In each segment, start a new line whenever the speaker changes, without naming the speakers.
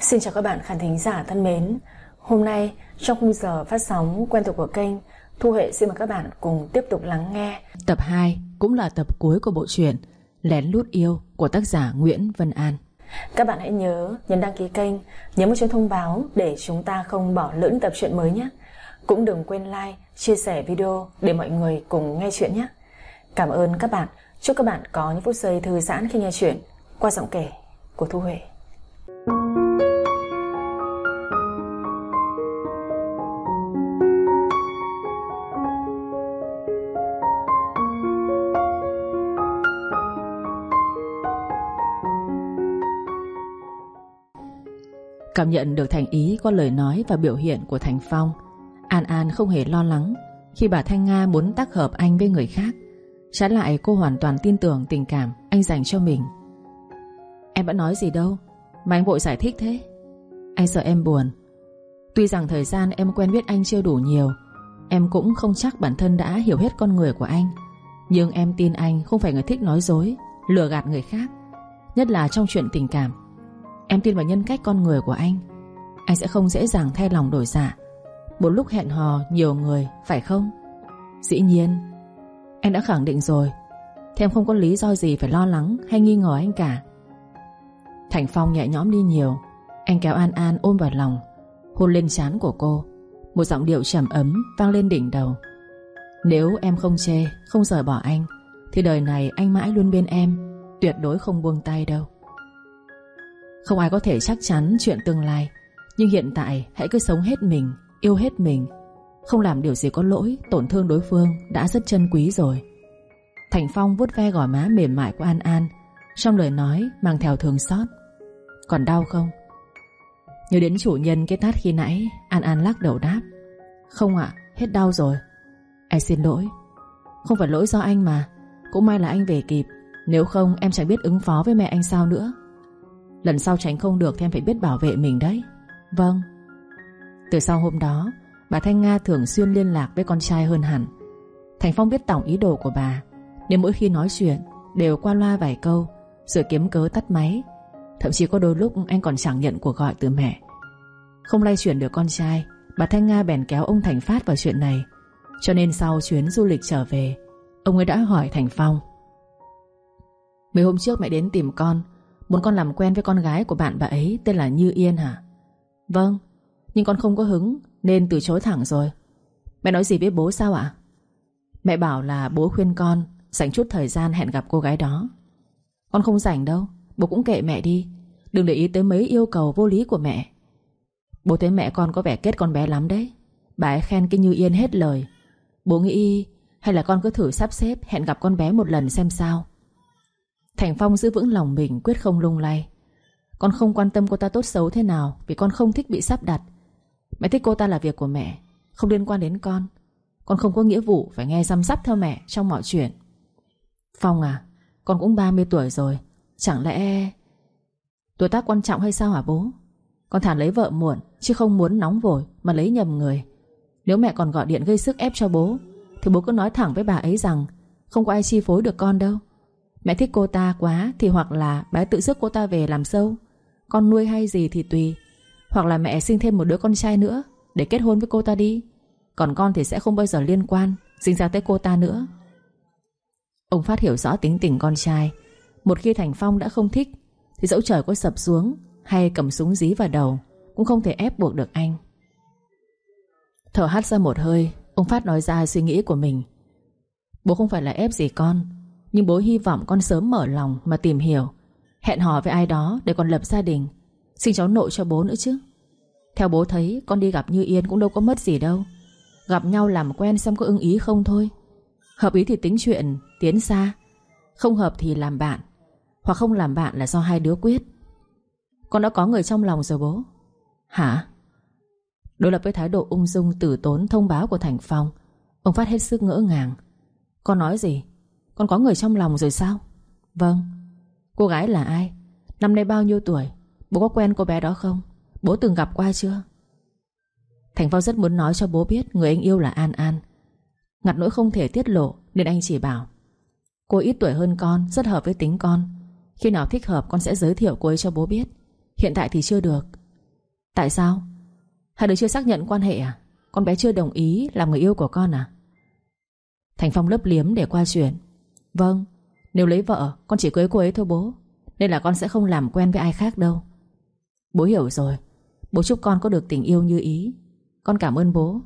Xin chào các bạn khán thính giả thân mến. Hôm nay trong khung giờ phát sóng quen thuộc của kênh Thu Hệ xin mời các bạn cùng tiếp tục lắng nghe.
Tập 2 cũng là tập cuối của bộ truyện Lén lút yêu của tác giả Nguyễn Vân An.
Các bạn hãy nhớ nhấn đăng ký kênh Nhớ một chuông thông báo để chúng ta không bỏ lỡ tập truyện mới nhé. Cũng đừng quên like, chia sẻ video để mọi người cùng nghe chuyện nhé. Cảm ơn các bạn. Chúc các bạn có những phút giây thư giãn khi nghe chuyện. Qua giọng kể của Thu Huệ
Cảm nhận được thành ý qua lời nói và biểu hiện của Thành Phong, An An không hề lo lắng Khi bà Thanh Nga muốn tác hợp anh với người khác. Trái lại, cô hoàn toàn tin tưởng tình cảm anh dành cho mình. Em đã nói gì đâu, Mà anh vội giải thích thế. Anh sợ em buồn. Tuy rằng thời gian em quen biết anh chưa đủ nhiều, Em cũng không chắc bản thân đã hiểu hết con người của anh. Nhưng em tin anh không phải người thích nói dối, Lừa gạt người khác, Nhất là trong chuyện tình cảm. Em tin vào nhân cách con người của anh. Anh sẽ không dễ dàng thay lòng đổi dạ. Một lúc hẹn hò, nhiều người, Phải không? Dĩ nhiên. Em đã khẳng định rồi. Thì em không có lý do gì phải lo lắng hay nghi ngờ anh cả. Thành Phong nhẹ nhõm đi nhiều. Anh kéo An An ôm vào lòng. Hôn lên trán của cô. Một giọng điệu trầm ấm vang lên đỉnh đầu. Nếu em không chê, Không rời bỏ anh, Thì đời này anh mãi luôn bên em. Tuyệt đối không buông tay đâu. Không ai có thể chắc chắn chuyện tương lai. Nhưng hiện tại hãy cứ sống hết mình Yêu hết mình. Không làm điều gì có lỗi Tổn thương đối phương đã rất chân quý rồi. Thành Phong vuốt ve gò má mềm mại của An An Trong lời nói mang theo thương xót. Còn đau không? Nhớ đến chủ nhân cái tát khi nãy An An lắc đầu đáp. Không ạ, hết đau rồi. Em xin lỗi. Không phải lỗi do anh mà Cũng may là anh về kịp. Nếu không em chẳng biết ứng phó với mẹ anh sao nữa. Lần sau tránh không được thì em phải biết bảo vệ mình đấy. Vâng. Từ sau hôm đó, Bà Thanh Nga thường xuyên liên lạc với con trai hơn hẳn. Thành Phong biết tổng ý đồ của bà, Nên mỗi khi nói chuyện, Đều qua loa vài câu, Rồi kiếm cớ tắt máy. Thậm chí có đôi lúc anh còn chẳng nhận cuộc gọi từ mẹ. Không lay chuyển được con trai, Bà Thanh Nga bèn kéo ông Thành Phát vào chuyện này. Cho nên sau chuyến du lịch trở về, Ông ấy đã hỏi Thành Phong. Mấy hôm trước mẹ đến tìm con Muốn con làm quen với con gái của bạn bà ấy Tên là Như Yên hả? Vâng Nhưng con không có hứng Nên từ chối thẳng rồi. Mẹ nói gì với bố sao ạ? Mẹ bảo là bố khuyên con Dành chút thời gian hẹn gặp cô gái đó. Con không rảnh đâu, Bố cũng kệ mẹ đi. Đừng để ý tới mấy yêu cầu vô lý của mẹ. Bố thấy mẹ con có vẻ kết con bé lắm đấy. Bà ấy khen cái Như Yên hết lời. Bố nghĩ hay là con cứ thử sắp xếp Hẹn gặp con bé một lần xem sao. Thành Phong giữ vững lòng mình, Quyết không lung lay. Con không quan tâm cô ta tốt xấu thế nào, Vì con không thích bị sắp đặt. Mẹ thích cô ta là việc của mẹ, Không liên quan đến con. Con không có nghĩa vụ phải nghe chăm sắp theo mẹ trong mọi chuyện. Phong à Con cũng 30 tuổi rồi, Chẳng lẽ Tuổi tác quan trọng hay sao hả bố? Con thản lấy vợ muộn, Chứ không muốn nóng vội mà lấy nhầm người. Nếu mẹ còn gọi điện gây sức ép cho bố, Thì bố cứ nói thẳng với bà ấy rằng Không có ai chi phối được con đâu. Mẹ thích cô ta quá Thì hoặc là bà tự rước cô ta về làm sâu. Con nuôi hay gì thì tùy. Hoặc là mẹ sinh thêm một đứa con trai nữa Để kết hôn với cô ta đi. Còn con thì sẽ không bao giờ liên quan, Sinh ra tới cô ta nữa. Ông Phát hiểu rõ tính tình con trai. Một khi Thành Phong đã không thích, Thì dẫu trời có sập xuống Hay cầm súng dí vào đầu, Cũng không thể ép buộc được anh. Thở hắt ra một hơi, Ông Phát nói ra suy nghĩ của mình. Bố không phải là ép gì con nhưng bố hy vọng con sớm mở lòng Mà tìm hiểu. Hẹn hò với ai đó để còn lập gia đình. Xin cháu nội cho bố nữa chứ. Theo bố thấy, con đi gặp Như Yên cũng đâu có mất gì đâu. Gặp nhau làm quen xem có ưng ý không thôi. Hợp ý thì tính chuyện, Tiến xa. Không hợp thì làm bạn. Hoặc không làm bạn là do hai đứa quyết. Con đã có người trong lòng rồi bố. Hả? Đối lập với thái độ ung dung, tử tốn, thông báo của Thành Phong, Ông Phát hết sức ngỡ ngàng. Con nói gì? Con có người trong lòng rồi sao? Vâng. Cô gái là ai? Năm nay bao nhiêu tuổi? Bố có quen cô bé đó không? Bố từng gặp qua chưa? Thành Phong rất muốn nói cho bố biết Người anh yêu là An An. Ngặt nỗi không thể tiết lộ, Nên anh chỉ bảo, Cô ít tuổi hơn con, Rất hợp với tính con. Khi nào thích hợp, con sẽ giới thiệu cô ấy cho bố biết. Hiện tại thì chưa được. Tại sao? Hai đứa chưa xác nhận quan hệ à? Con bé chưa đồng ý làm người yêu của con à? Thành Phong lấp liếm để qua chuyện. Vâng Nếu lấy vợ, con chỉ cưới cô ấy thôi bố. Nên là con sẽ không làm quen với ai khác đâu. Bố hiểu rồi. Bố chúc con có được tình yêu như ý. Con cảm ơn bố.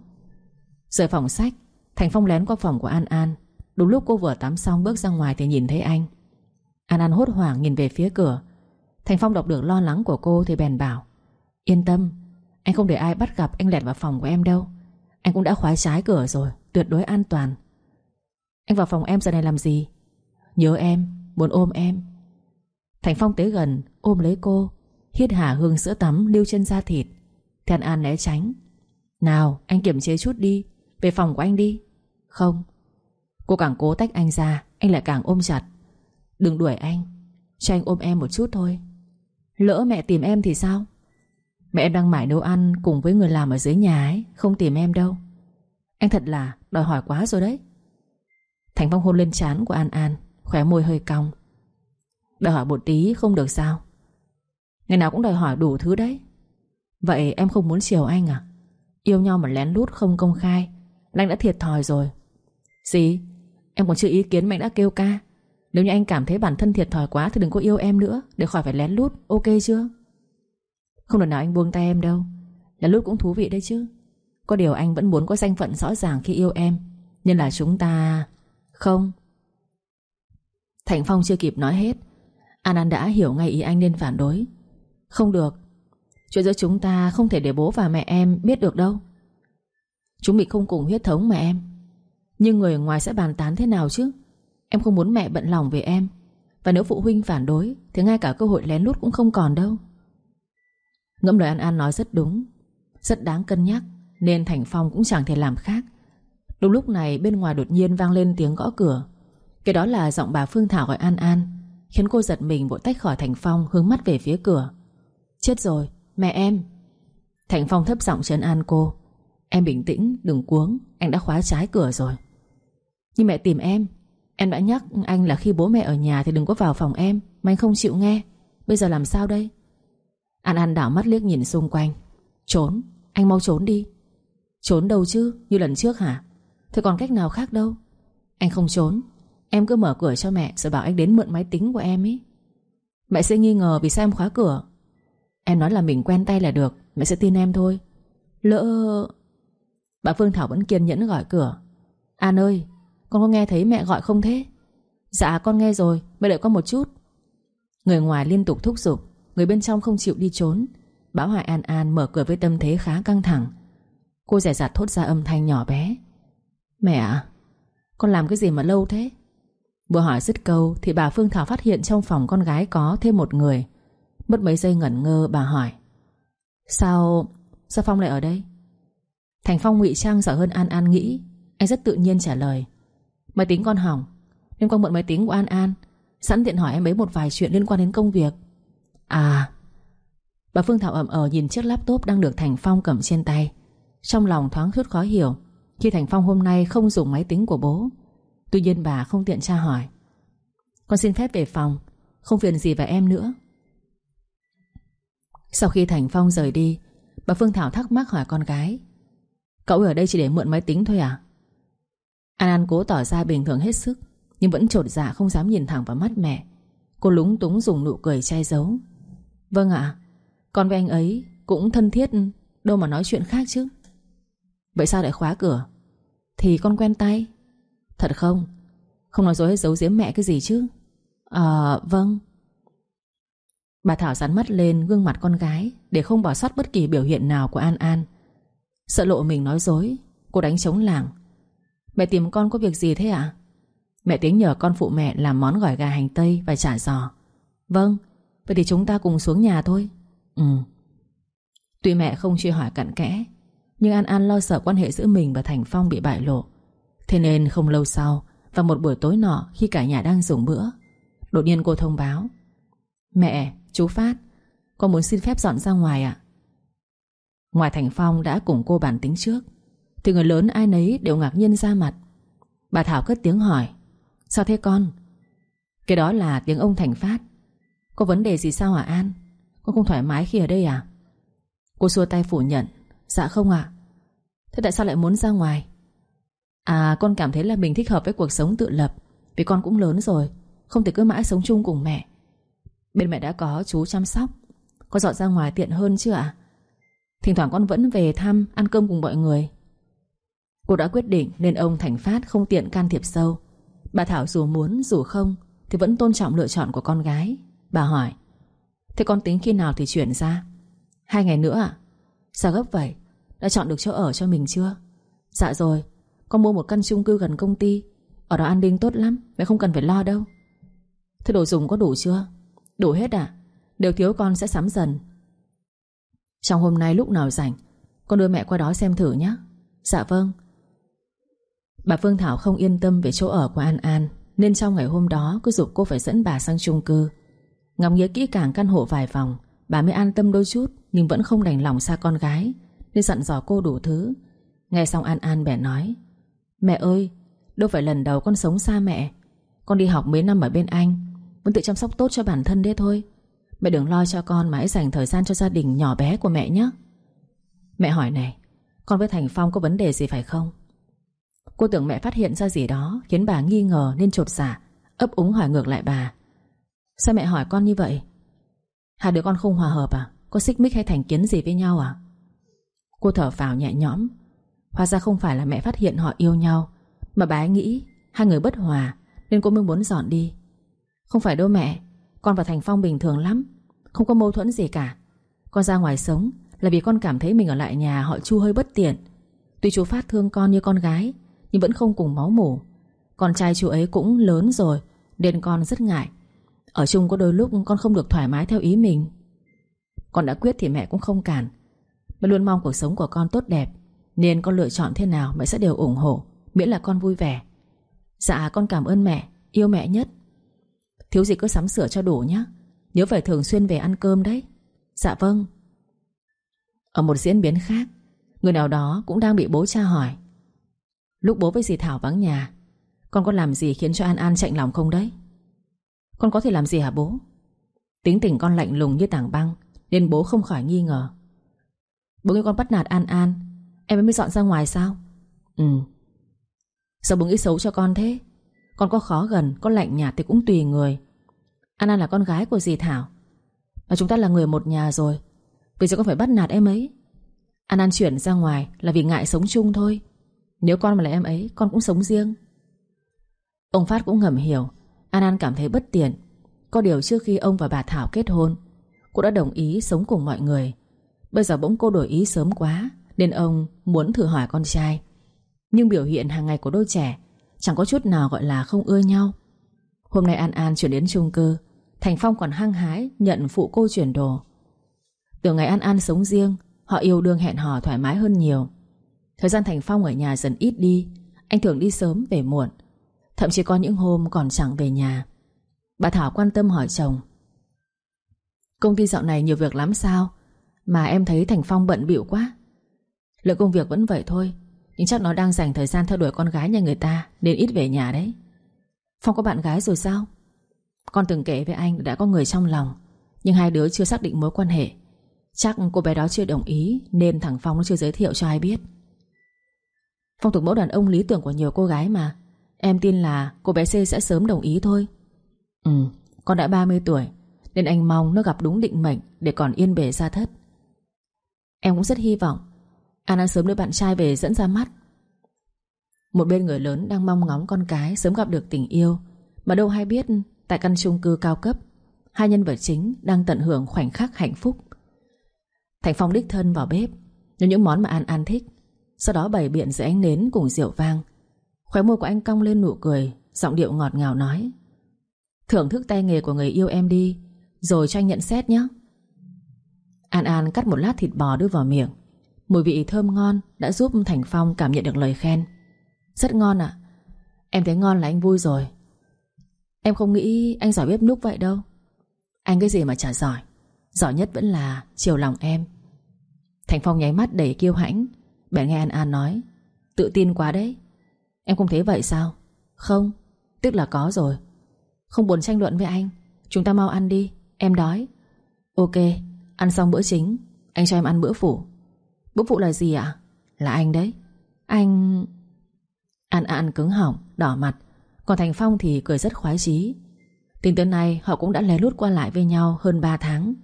Rời phòng sách, Thành Phong lén qua phòng của An An. Đúng lúc cô vừa tắm xong bước ra ngoài thì nhìn thấy anh. An An hốt hoảng nhìn về phía cửa. Thành Phong đọc được lo lắng của cô thì bèn bảo, Yên tâm, Anh không để ai bắt gặp anh lẹt vào phòng của em đâu. Anh cũng đã khóa trái cửa rồi, Tuyệt đối an toàn. Anh vào phòng em giờ này làm gì? Nhớ em, muốn ôm em. Thành Phong tới gần ôm lấy cô Hiết hả hương sữa tắm lưu trên da thịt. Thì An né tránh. Nào anh kiểm chế chút đi Về phòng của anh đi. Không. Cô càng cố tách anh ra Anh lại càng ôm chặt. Đừng đuổi anh Cho anh ôm em một chút thôi. Lỡ mẹ tìm em thì sao? Mẹ em đang mải nấu ăn cùng với người làm ở dưới nhà ấy Không tìm em đâu. Anh thật là đòi hỏi quá rồi đấy. Thành Phong hôn lên chán của An An. Khóe môi hơi cong. Đòi hỏi một tí không được sao? Ngày nào cũng đòi hỏi đủ thứ đấy. Vậy em không muốn chiều anh à? Yêu nhau mà lén lút không công khai Lanh anh đã thiệt thòi rồi. Gì? Em còn chưa ý kiến mà anh đã kêu ca. Nếu như anh cảm thấy bản thân thiệt thòi quá Thì đừng có yêu em nữa, Để khỏi phải lén lút, Ok chưa? Không lần nào anh buông tay em đâu. Lén lút cũng thú vị đấy chứ. Có điều anh vẫn muốn có danh phận rõ ràng khi yêu em. Nên là chúng ta Không. Thành Phong chưa kịp nói hết. An An đã hiểu ngay ý anh nên phản đối. Không được. Chuyện giữa chúng ta không thể để bố và mẹ em biết được đâu. Chúng mình không cùng huyết thống mà em. Nhưng người ngoài sẽ bàn tán thế nào chứ? Em không muốn mẹ bận lòng về em. Và nếu phụ huynh phản đối, Thì ngay cả cơ hội lén lút cũng không còn đâu. Ngẫm lời An An nói rất đúng. Rất đáng cân nhắc, Nên Thành Phong cũng chẳng thể làm khác. Đúng lúc này, bên ngoài đột nhiên vang lên tiếng gõ cửa. Cái đó là giọng bà Phương Thảo gọi An An Khiến cô giật mình vội tách khỏi Thành Phong Hướng mắt về phía cửa. Chết rồi, mẹ em. Thành Phong thấp giọng trấn an cô. Em bình tĩnh, đừng cuống Anh đã khóa trái cửa rồi. Nhưng mẹ tìm em Em đã nhắc anh là khi bố mẹ ở nhà Thì đừng có vào phòng em Mà anh không chịu nghe. Bây giờ làm sao đây? An An đảo mắt liếc nhìn xung quanh. Trốn, anh mau trốn đi. Trốn đâu chứ, như lần trước hả? Thế còn cách nào khác đâu? Anh không trốn. Em cứ mở cửa cho mẹ, Rồi bảo anh đến mượn máy tính của em ấy Mẹ sẽ nghi ngờ vì sao em khóa cửa. Em nói là mình quen tay là được, Mẹ sẽ tin em thôi. Lỡ... Bà Phương Thảo vẫn kiên nhẫn gọi cửa. An ơi, Con có nghe thấy mẹ gọi không thế? Dạ con nghe rồi, Mẹ đợi con một chút. Người ngoài liên tục thúc giục, Người bên trong không chịu đi trốn. Báo hại An An mở cửa với tâm thế khá căng thẳng. Cô rẻ rạt thốt ra âm thanh nhỏ bé. Mẹ à Con làm cái gì mà lâu thế? Vừa hỏi dứt câu Thì bà Phương Thảo phát hiện trong phòng con gái có thêm một người. Mất mấy giây ngẩn ngơ, bà hỏi, Sao Sao Phong lại ở đây? Thành Phong ngụy trang giỏi hơn An An nghĩ. Anh rất tự nhiên trả lời, Máy tính con hỏng. Nên con mượn máy tính của An An, Sẵn tiện hỏi em ấy một vài chuyện liên quan đến công việc. À Bà Phương Thảo ẩm ờ nhìn chiếc laptop đang được Thành Phong cầm trên tay. Trong lòng thoáng chút khó hiểu Khi Thành Phong hôm nay không dùng máy tính của bố Tuy nhiên bà không tiện tra hỏi. Con xin phép về phòng, Không phiền gì về em nữa. Sau khi Thành Phong rời đi, Bà Phương Thảo thắc mắc hỏi con gái. Cậu ở đây chỉ để mượn máy tính thôi à? An An cố tỏ ra bình thường hết sức, Nhưng vẫn trột dạ không dám nhìn thẳng vào mắt mẹ. Cô lúng túng dùng nụ cười che giấu. Vâng ạ, Con với anh ấy cũng thân thiết, Đâu mà nói chuyện khác chứ. Vậy sao lại khóa cửa? Thì con quen tay. Thật không? Không nói dối hay giấu giếm mẹ cái gì chứ? Ờ vâng. Bà Thảo dán mắt lên gương mặt con gái Để không bỏ sót bất kỳ biểu hiện nào của An An. Sợ lộ mình nói dối, Cô đánh trống làng. Mẹ tìm con có việc gì thế ạ? Mẹ tiếng nhờ con phụ mẹ làm món gỏi gà hành tây Và chả giò. Vâng Vậy thì chúng ta cùng xuống nhà thôi. Ừ. Tuy mẹ không truy hỏi cặn kẽ, Nhưng An An lo sợ quan hệ giữa mình và Thành Phong bị bại lộ. Thế nên không lâu sau Vào một buổi tối nọ khi cả nhà đang dùng bữa Đột nhiên cô thông báo. Mẹ, chú Phát Con muốn xin phép dọn ra ngoài ạ. Ngoài Thành Phong đã cùng cô bàn tính trước Thì người lớn ai nấy đều ngạc nhiên ra mặt. Bà Thảo cất tiếng hỏi Sao thế con? Cái đó là tiếng ông Thành Phát. Có vấn đề gì sao hả An? Con không thoải mái khi ở đây à? Cô xua tay phủ nhận Dạ không ạ. Thế tại sao lại muốn ra ngoài? À con cảm thấy là mình thích hợp với cuộc sống tự lập, Vì con cũng lớn rồi, Không thể cứ mãi sống chung cùng mẹ. Bên mẹ đã có chú chăm sóc Con dọn ra ngoài tiện hơn chưa ạ? Thỉnh thoảng con vẫn về thăm, Ăn cơm cùng mọi người. Cô đã quyết định nên ông Thành Phát không tiện can thiệp sâu. Bà Thảo dù muốn, dù không, Thì vẫn tôn trọng lựa chọn của con gái. Bà hỏi, Thế con tính khi nào thì chuyển ra? Hai ngày nữa à Sao gấp vậy? Đã chọn được chỗ ở cho mình chưa? Dạ rồi con mua một căn chung cư gần công ty. Ở đó an ninh tốt lắm, Mẹ không cần phải lo đâu. Thế đồ dùng có đủ chưa? Đủ hết à? Đều thiếu con sẽ sắm dần. Trong hôm nay lúc nào rảnh, Con đưa mẹ qua đó xem thử nhé Dạ vâng. Bà Phương Thảo không yên tâm về chỗ ở của An An, Nên trong ngày hôm đó cứ dục cô phải dẫn bà sang chung cư. Ngắm nghĩa kỹ càng căn hộ vài vòng, Bà mới an tâm đôi chút, Nhưng vẫn không đành lòng xa con gái, Nên dặn dò cô đủ thứ. Nghe xong An An bẻ nói Mẹ ơi Đâu phải lần đầu con sống xa mẹ. Con đi học mấy năm ở bên anh Muốn tự chăm sóc tốt cho bản thân đấy thôi. Mẹ đừng lo cho con mà hãy dành thời gian cho gia đình nhỏ bé của mẹ nhé. Mẹ hỏi này Con với Thành Phong có vấn đề gì phải không? Cô tưởng mẹ phát hiện ra gì đó Khiến bà nghi ngờ nên trột giả dạ, Ấp úng hỏi ngược lại bà. Sao mẹ hỏi con như vậy? Hai đứa con không hòa hợp à? Có xích mích hay thành kiến gì với nhau à? Cô thở phào nhẹ nhõm Hóa ra không phải là mẹ phát hiện họ yêu nhau, Mà bà ấy nghĩ Hai người bất hòa Nên cô mới muốn dọn đi. Không phải đâu mẹ, Con và Thành Phong bình thường lắm, Không có mâu thuẫn gì cả. Con ra ngoài sống Là vì con cảm thấy mình ở lại nhà họ chu hơi bất tiện. Tuy chú Phát thương con như con gái, Nhưng vẫn không cùng máu mủ. Con trai chú ấy cũng lớn rồi, Nên con rất ngại. Ở chung có đôi lúc con không được thoải mái theo ý mình. Con đã quyết thì mẹ cũng không cản Mẹ luôn mong cuộc sống của con tốt đẹp. Nên con lựa chọn thế nào mẹ sẽ đều ủng hộ, Miễn là con vui vẻ. Dạ con cảm ơn mẹ, Yêu mẹ nhất. Thiếu gì cứ sắm sửa cho đủ nhé Nhớ phải thường xuyên về ăn cơm đấy. Dạ vâng. Ở một diễn biến khác, Người nào đó cũng đang bị bố cha hỏi. Lúc bố với dì Thảo vắng nhà, Con có làm gì khiến cho An An chạy lòng không đấy? Con có thể làm gì hả bố? Tính tình con lạnh lùng như tảng băng, Nên bố không khỏi nghi ngờ. Bố nghĩ con bắt nạt An An Em mới dọn ra ngoài sao? Ừ. Sao bố nghĩ xấu cho con thế? Con có khó gần, có lạnh nhạt thì cũng tùy người. An An là con gái của dì Thảo. Và chúng ta là người một nhà rồi. Vì sao con phải bắt nạt em ấy? An An chuyển ra ngoài là vì ngại sống chung thôi. Nếu con mà là em ấy Con cũng sống riêng. Ông Phát cũng ngầm hiểu. An An cảm thấy bất tiện. Có điều trước khi ông và bà Thảo kết hôn Cô đã đồng ý sống cùng mọi người. Bây giờ bỗng cô đổi ý sớm quá nên ông muốn thử hỏi con trai. Nhưng biểu hiện hàng ngày của đôi trẻ Chẳng có chút nào gọi là không ưa nhau. Hôm nay An An chuyển đến chung cư, Thành Phong còn hăng hái Nhận phụ cô chuyển đồ. Từ ngày An An sống riêng, Họ yêu đương hẹn hò thoải mái hơn nhiều. Thời gian Thành Phong ở nhà dần ít đi, Anh thường đi sớm về muộn, Thậm chí có những hôm còn chẳng về nhà. Bà Thảo quan tâm hỏi chồng, Công ty dạo này nhiều việc lắm sao? Mà em thấy Thành Phong bận bịu quá. Lượng công việc vẫn vậy thôi. Nhưng chắc nó đang dành thời gian theo đuổi con gái nhà người ta Nên ít về nhà đấy. Phong có bạn gái rồi sao? Con từng kể với anh đã có người trong lòng, Nhưng hai đứa chưa xác định mối quan hệ. Chắc cô bé đó chưa đồng ý Nên thằng Phong nó chưa giới thiệu cho ai biết. Phong thuộc mẫu đàn ông lý tưởng của nhiều cô gái mà. Em tin là cô bé C sẽ sớm đồng ý thôi. Ừ Con đã 30 tuổi, Nên anh mong nó gặp đúng định mệnh Để còn yên bề ra thất. Em cũng rất hy vọng An An sớm đưa bạn trai về dẫn ra mắt. Một bên người lớn đang mong ngóng con cái Sớm gặp được tình yêu. Mà đâu hay biết, Tại căn chung cư cao cấp, Hai nhân vật chính đang tận hưởng khoảnh khắc hạnh phúc. Thành Phong đích thân vào bếp Nấu những món mà An An thích. Sau đó bày biện dưới ánh nến cùng rượu vang. Khóe môi của anh cong lên nụ cười, Giọng điệu ngọt ngào nói, Thưởng thức tay nghề của người yêu em đi, Rồi cho anh nhận xét nhé. An An cắt một lát thịt bò đưa vào miệng. Mùi vị thơm ngon Đã giúp Thành Phong cảm nhận được lời khen. Rất ngon ạ. Em thấy ngon là anh vui rồi. Em không nghĩ anh giỏi bếp núc vậy đâu. Anh cái gì mà chả giỏi. Giỏi nhất vẫn là chiều lòng em. Thành Phong nháy mắt đầy kiêu hãnh. Bèn nghe An An nói, Tự tin quá đấy. Em không thấy vậy sao? Không, Tức là có rồi. Không buồn tranh luận với anh. Chúng ta mau ăn đi, Em đói. Ok, Ăn xong bữa chính, Anh cho em ăn bữa phụ. Bữa phụ là gì ạ? Là anh đấy. Anh... An An cứng họng, đỏ mặt. Còn Thành Phong thì cười rất khoái chí. Tính tới nay họ cũng đã lén lút qua lại với nhau hơn 3 tháng.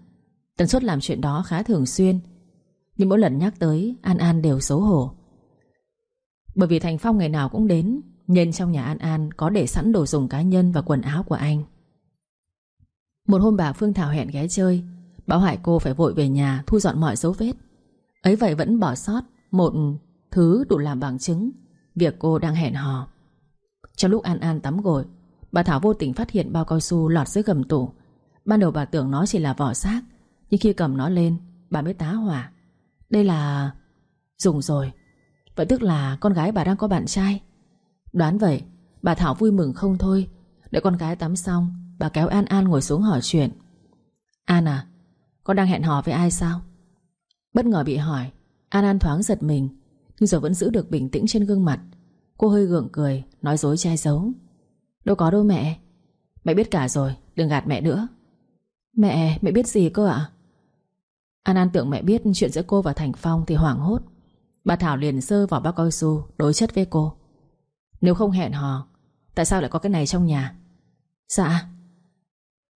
Tần suất làm chuyện đó khá thường xuyên. Nhưng mỗi lần nhắc tới An An đều xấu hổ. Bởi vì Thành Phong ngày nào cũng đến Nên trong nhà An An có để sẵn đồ dùng cá nhân và quần áo của anh. Một hôm bà Phương Thảo hẹn ghé chơi Bảo hại cô phải vội về nhà Thu dọn mọi dấu vết Ấy vậy vẫn bỏ sót Một thứ đủ làm bằng chứng. Việc cô đang hẹn hò. Trong lúc An An tắm gội, Bà Thảo vô tình phát hiện bao cao su lọt dưới gầm tủ. Ban đầu bà tưởng nó chỉ là vỏ xác, Nhưng khi cầm nó lên, Bà mới tá hỏa. Đây là... Dùng rồi. Vậy tức là con gái bà đang có bạn trai. Đoán vậy, Bà Thảo vui mừng không thôi. Đợi con gái tắm xong, Bà kéo An An ngồi xuống hỏi chuyện. An à Con đang hẹn hò với ai sao? Bất ngờ bị hỏi An An thoáng giật mình Nhưng rồi vẫn giữ được bình tĩnh trên gương mặt. Cô hơi gượng cười Nói dối che giấu. Đâu có đâu mẹ. Mẹ biết cả rồi Đừng gạt mẹ nữa. Mẹ, mẹ biết gì cơ ạ? An An tưởng mẹ biết chuyện giữa cô và Thành Phong Thì hoảng hốt. Bà Thảo liền sơ vào bao cao su Đối chất với cô. Nếu không hẹn hò Tại sao lại có cái này trong nhà? Dạ.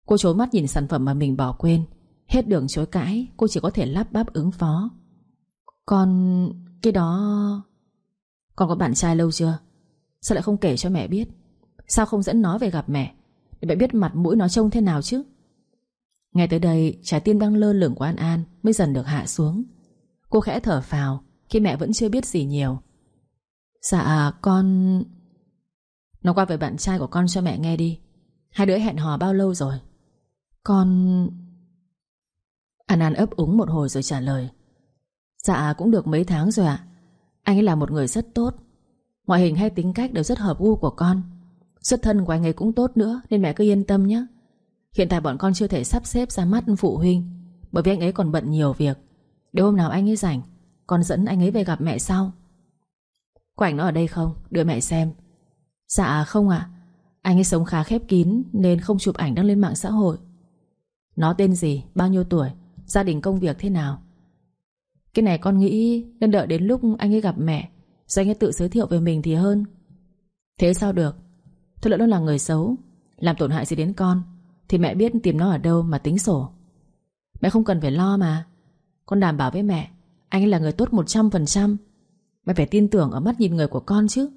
Cô trốn mắt nhìn sản phẩm mà mình bỏ quên Hết đường chối cãi, Cô chỉ có thể lắp bắp ứng phó. Con... cái đó... Con có bạn trai lâu chưa? Sao lại không kể cho mẹ biết? Sao không dẫn nó về gặp mẹ, Để mẹ biết mặt mũi nó trông thế nào chứ? Nghe tới đây, trái tim đang lơ lửng của An An Mới dần được hạ xuống. Cô khẽ thở phào, Khi mẹ vẫn chưa biết gì nhiều. Dạ con, Nó qua về bạn trai của con cho mẹ nghe đi. Hai đứa hẹn hò bao lâu rồi? Con An An ấp úng một hồi rồi trả lời. Dạ cũng được mấy tháng rồi ạ. Anh ấy là một người rất tốt. Ngoại hình hay tính cách đều rất hợp gu của con. Xuất thân của anh ấy cũng tốt nữa, Nên mẹ cứ yên tâm nhé. Hiện tại bọn con chưa thể sắp xếp ra mắt phụ huynh, Bởi vì anh ấy còn bận nhiều việc. Để hôm nào anh ấy rảnh, Con dẫn anh ấy về gặp mẹ sau. Có ảnh nó ở đây không? Đưa mẹ xem. Dạ không ạ. Anh ấy sống khá khép kín, Nên không chụp ảnh đăng lên mạng xã hội. Nó tên gì? Bao nhiêu tuổi? Gia đình công việc thế nào? Cái này con nghĩ Nên đợi đến lúc anh ấy gặp mẹ, Rồi anh ấy tự giới thiệu về mình thì hơn. Thế sao được? Thôi lỡ nó là người xấu, Làm tổn hại gì đến con, Thì mẹ biết tìm nó ở đâu mà tính sổ. Mẹ không cần phải lo mà. Con đảm bảo với mẹ, Anh ấy là người tốt 100% Mẹ phải tin tưởng ở mắt nhìn người của con chứ.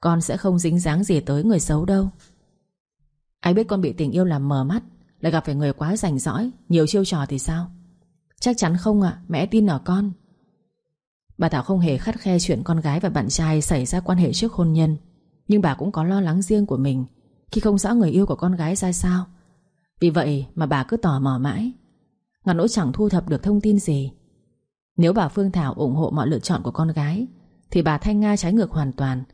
Con sẽ không dính dáng gì tới người xấu đâu. Ai biết con bị tình yêu làm mờ mắt lại gặp phải người quá rảnh rõi Nhiều chiêu trò thì sao? Chắc chắn không ạ, mẹ tin ở con. Bà Thảo không hề khắt khe chuyện con gái và bạn trai Xảy ra quan hệ trước hôn nhân. Nhưng bà cũng có lo lắng riêng của mình, Khi không rõ người yêu của con gái ra sao. Vì vậy mà bà cứ tò mò mãi. Ngặt nỗi chẳng thu thập được thông tin gì. Nếu bà Phương Thảo ủng hộ mọi lựa chọn của con gái, Thì bà Thanh Nga trái ngược hoàn toàn.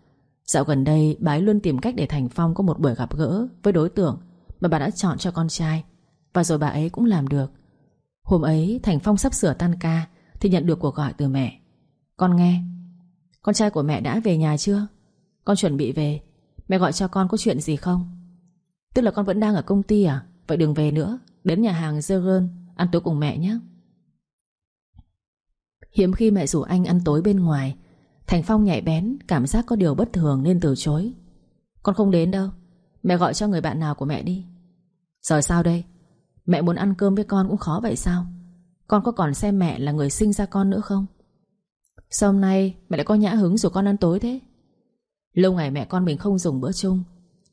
Dạo gần đây, bà ấy luôn tìm cách để Thành Phong có một buổi gặp gỡ Với đối tượng mà bà đã chọn cho con trai. Và rồi bà ấy cũng làm được. Hôm ấy, Thành Phong sắp sửa tan ca, Thì nhận được cuộc gọi từ mẹ. Con nghe, Con trai của mẹ đã về nhà chưa? Con chuẩn bị về. Mẹ gọi cho con có chuyện gì không? Tức là con vẫn đang ở công ty à? Vậy đừng về nữa. Đến nhà hàng Zergen Ăn tối cùng mẹ nhé. Hiếm khi mẹ rủ anh ăn tối bên ngoài, Thành Phong nhạy bén, Cảm giác có điều bất thường nên từ chối. Con không đến đâu. Mẹ gọi cho người bạn nào của mẹ đi. Rồi sao đây? Mẹ muốn ăn cơm với con cũng khó vậy sao? Con có còn xem mẹ là người sinh ra con nữa không? Sao hôm nay mẹ lại có nhã hứng rủ con ăn tối thế? Lâu ngày mẹ con mình không dùng bữa chung,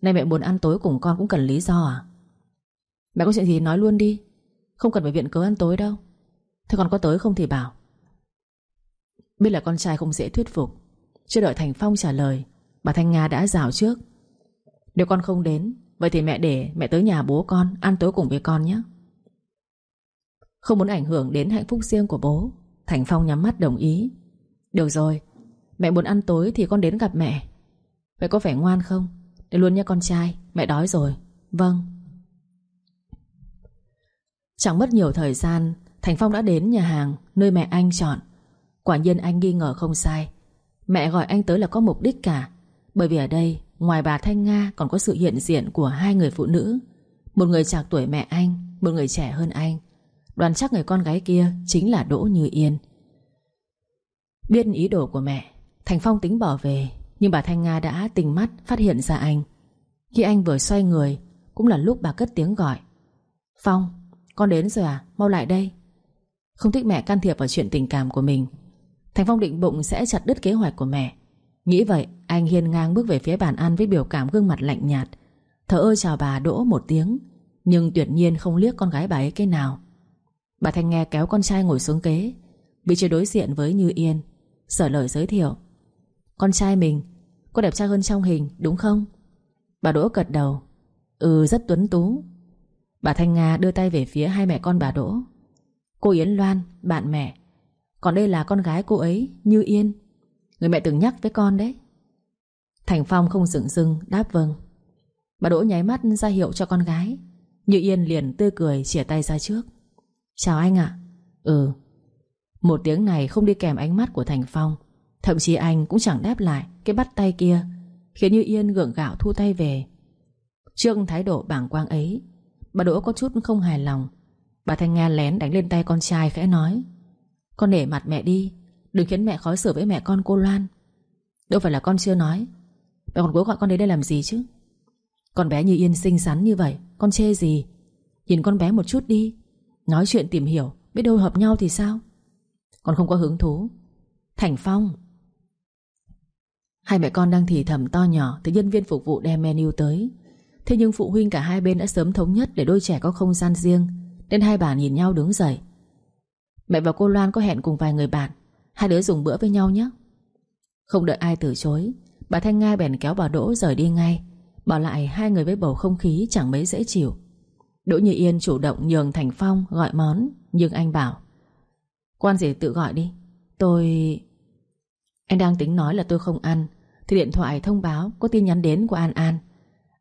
Nay mẹ muốn ăn tối cùng con cũng cần lý do à? Mẹ có chuyện gì nói luôn đi, Không cần phải viện cớ ăn tối đâu. Thế con có tới không thì bảo. Biết là con trai không dễ thuyết phục, Chưa đợi Thành Phong trả lời, Bà Thanh Nga đã rào trước nếu con không đến, Vậy thì mẹ để mẹ tới nhà bố con, Ăn tối cùng với con nhé. Không muốn ảnh hưởng đến hạnh phúc riêng của bố, Thành Phong nhắm mắt đồng ý. Được rồi, Mẹ muốn ăn tối thì con đến gặp mẹ. Vậy có phải ngoan không? Để luôn nha con trai, Mẹ đói rồi. Vâng. Chẳng mất nhiều thời gian, Thành Phong đã đến nhà hàng Nơi mẹ anh chọn. Quả nhiên anh nghi ngờ không sai. Mẹ gọi anh tới là có mục đích cả, Bởi vì ở đây Ngoài bà Thanh Nga còn có sự hiện diện của hai người phụ nữ Một người chạc tuổi mẹ anh Một người trẻ hơn anh. Đoàn chắc người con gái kia Chính là Đỗ Như Yên. Biết ý đồ của mẹ Thành Phong tính bỏ về Nhưng bà Thanh Nga đã tình mắt phát hiện ra anh. Khi anh vừa xoay người Cũng là lúc bà cất tiếng gọi. Phong, con đến rồi à? Mau lại đây. Không thích mẹ can thiệp vào chuyện tình cảm của mình Thành Phong định bụng sẽ chặt đứt kế hoạch của mẹ. Nghĩ vậy Anh hiên ngang bước về phía bàn ăn Với biểu cảm gương mặt lạnh nhạt. Thở ơi chào bà Đỗ một tiếng Nhưng tuyệt nhiên không liếc con gái bà ấy cái nào. Bà Thanh nghe kéo con trai ngồi xuống kế Bị chơi đối diện với Như Yên Sở lời giới thiệu. Con trai mình Có đẹp trai hơn trong hình đúng không? Bà Đỗ gật đầu. Ừ rất tuấn tú. Bà Thanh Nga đưa tay về phía hai mẹ con bà Đỗ. Cô Yến Loan, bạn mẹ. Còn đây là con gái cô ấy, Như Yên. Người mẹ từng nhắc với con đấy. Thành Phong không dừng dưng, đáp vâng. Bà Đỗ nháy mắt ra hiệu cho con gái. Như Yên liền tươi cười chỉa tay ra trước. Chào anh ạ. Ừ. Một tiếng này không đi kèm ánh mắt của Thành Phong. Thậm chí anh cũng chẳng đáp lại Cái bắt tay kia, Khiến Như Yên gượng gạo thu tay về. Trước thái độ bảng quang ấy, Bà Đỗ có chút không hài lòng. Bà Thanh Nga lén đánh lên tay con trai khẽ nói, Con để mặt mẹ đi Đừng khiến mẹ khó xử với mẹ con cô Loan. Đâu phải là con chưa nói. Mẹ còn cố gọi con đến đây làm gì chứ? Con bé như yên xinh xắn như vậy, Con chê gì? Nhìn con bé một chút đi. Nói chuyện tìm hiểu, Biết đâu hợp nhau thì sao? Con không có hứng thú. Thành Phong. Hai mẹ con đang thì thầm to nhỏ Thì nhân viên phục vụ đem menu tới. Thế nhưng phụ huynh cả hai bên đã sớm thống nhất Để đôi trẻ có không gian riêng, Nên hai bà nhìn nhau đứng dậy. Mẹ và cô Loan có hẹn cùng vài người bạn. Hai đứa dùng bữa với nhau nhé. Không đợi ai từ chối, Bà Thanh Nga bèn kéo bà Đỗ rời đi ngay. Bỏ lại hai người với bầu không khí chẳng mấy dễ chịu. Đỗ Như Yên chủ động nhường Thành Phong gọi món, Nhưng anh bảo, Quan gì tự gọi đi, Tôi... Anh đang tính nói là tôi không ăn, Thì điện thoại thông báo có tin nhắn đến của An An.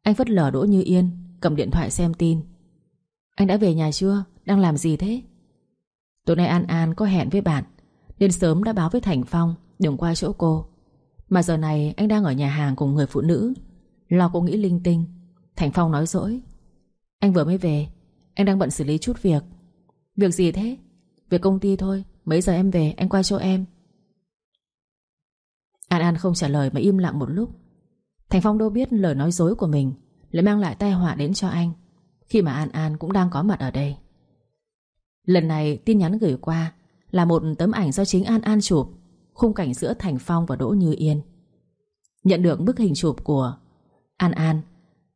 Anh phất lờ Đỗ Như Yên, Cầm điện thoại xem tin. Anh đã về nhà chưa? Đang làm gì thế? Tối nay An An có hẹn với bạn. Nên sớm đã báo với Thành Phong, Đừng qua chỗ cô. Mà giờ này anh đang ở nhà hàng cùng người phụ nữ. Lo cô nghĩ linh tinh. Thành Phong nói dỗi Anh vừa mới về, Anh đang bận xử lý chút việc. Việc gì thế? Việc công ty thôi, Mấy giờ em về, anh qua chỗ em. An An không trả lời mà im lặng một lúc. Thành Phong đâu biết lời nói dối của mình, Lại mang lại tai họa đến cho anh, Khi mà An An cũng đang có mặt ở đây. Lần này tin nhắn gửi qua là một tấm ảnh do chính An An chụp, Khung cảnh giữa Thành Phong và Đỗ Như Yên. Nhận được bức hình chụp của An An,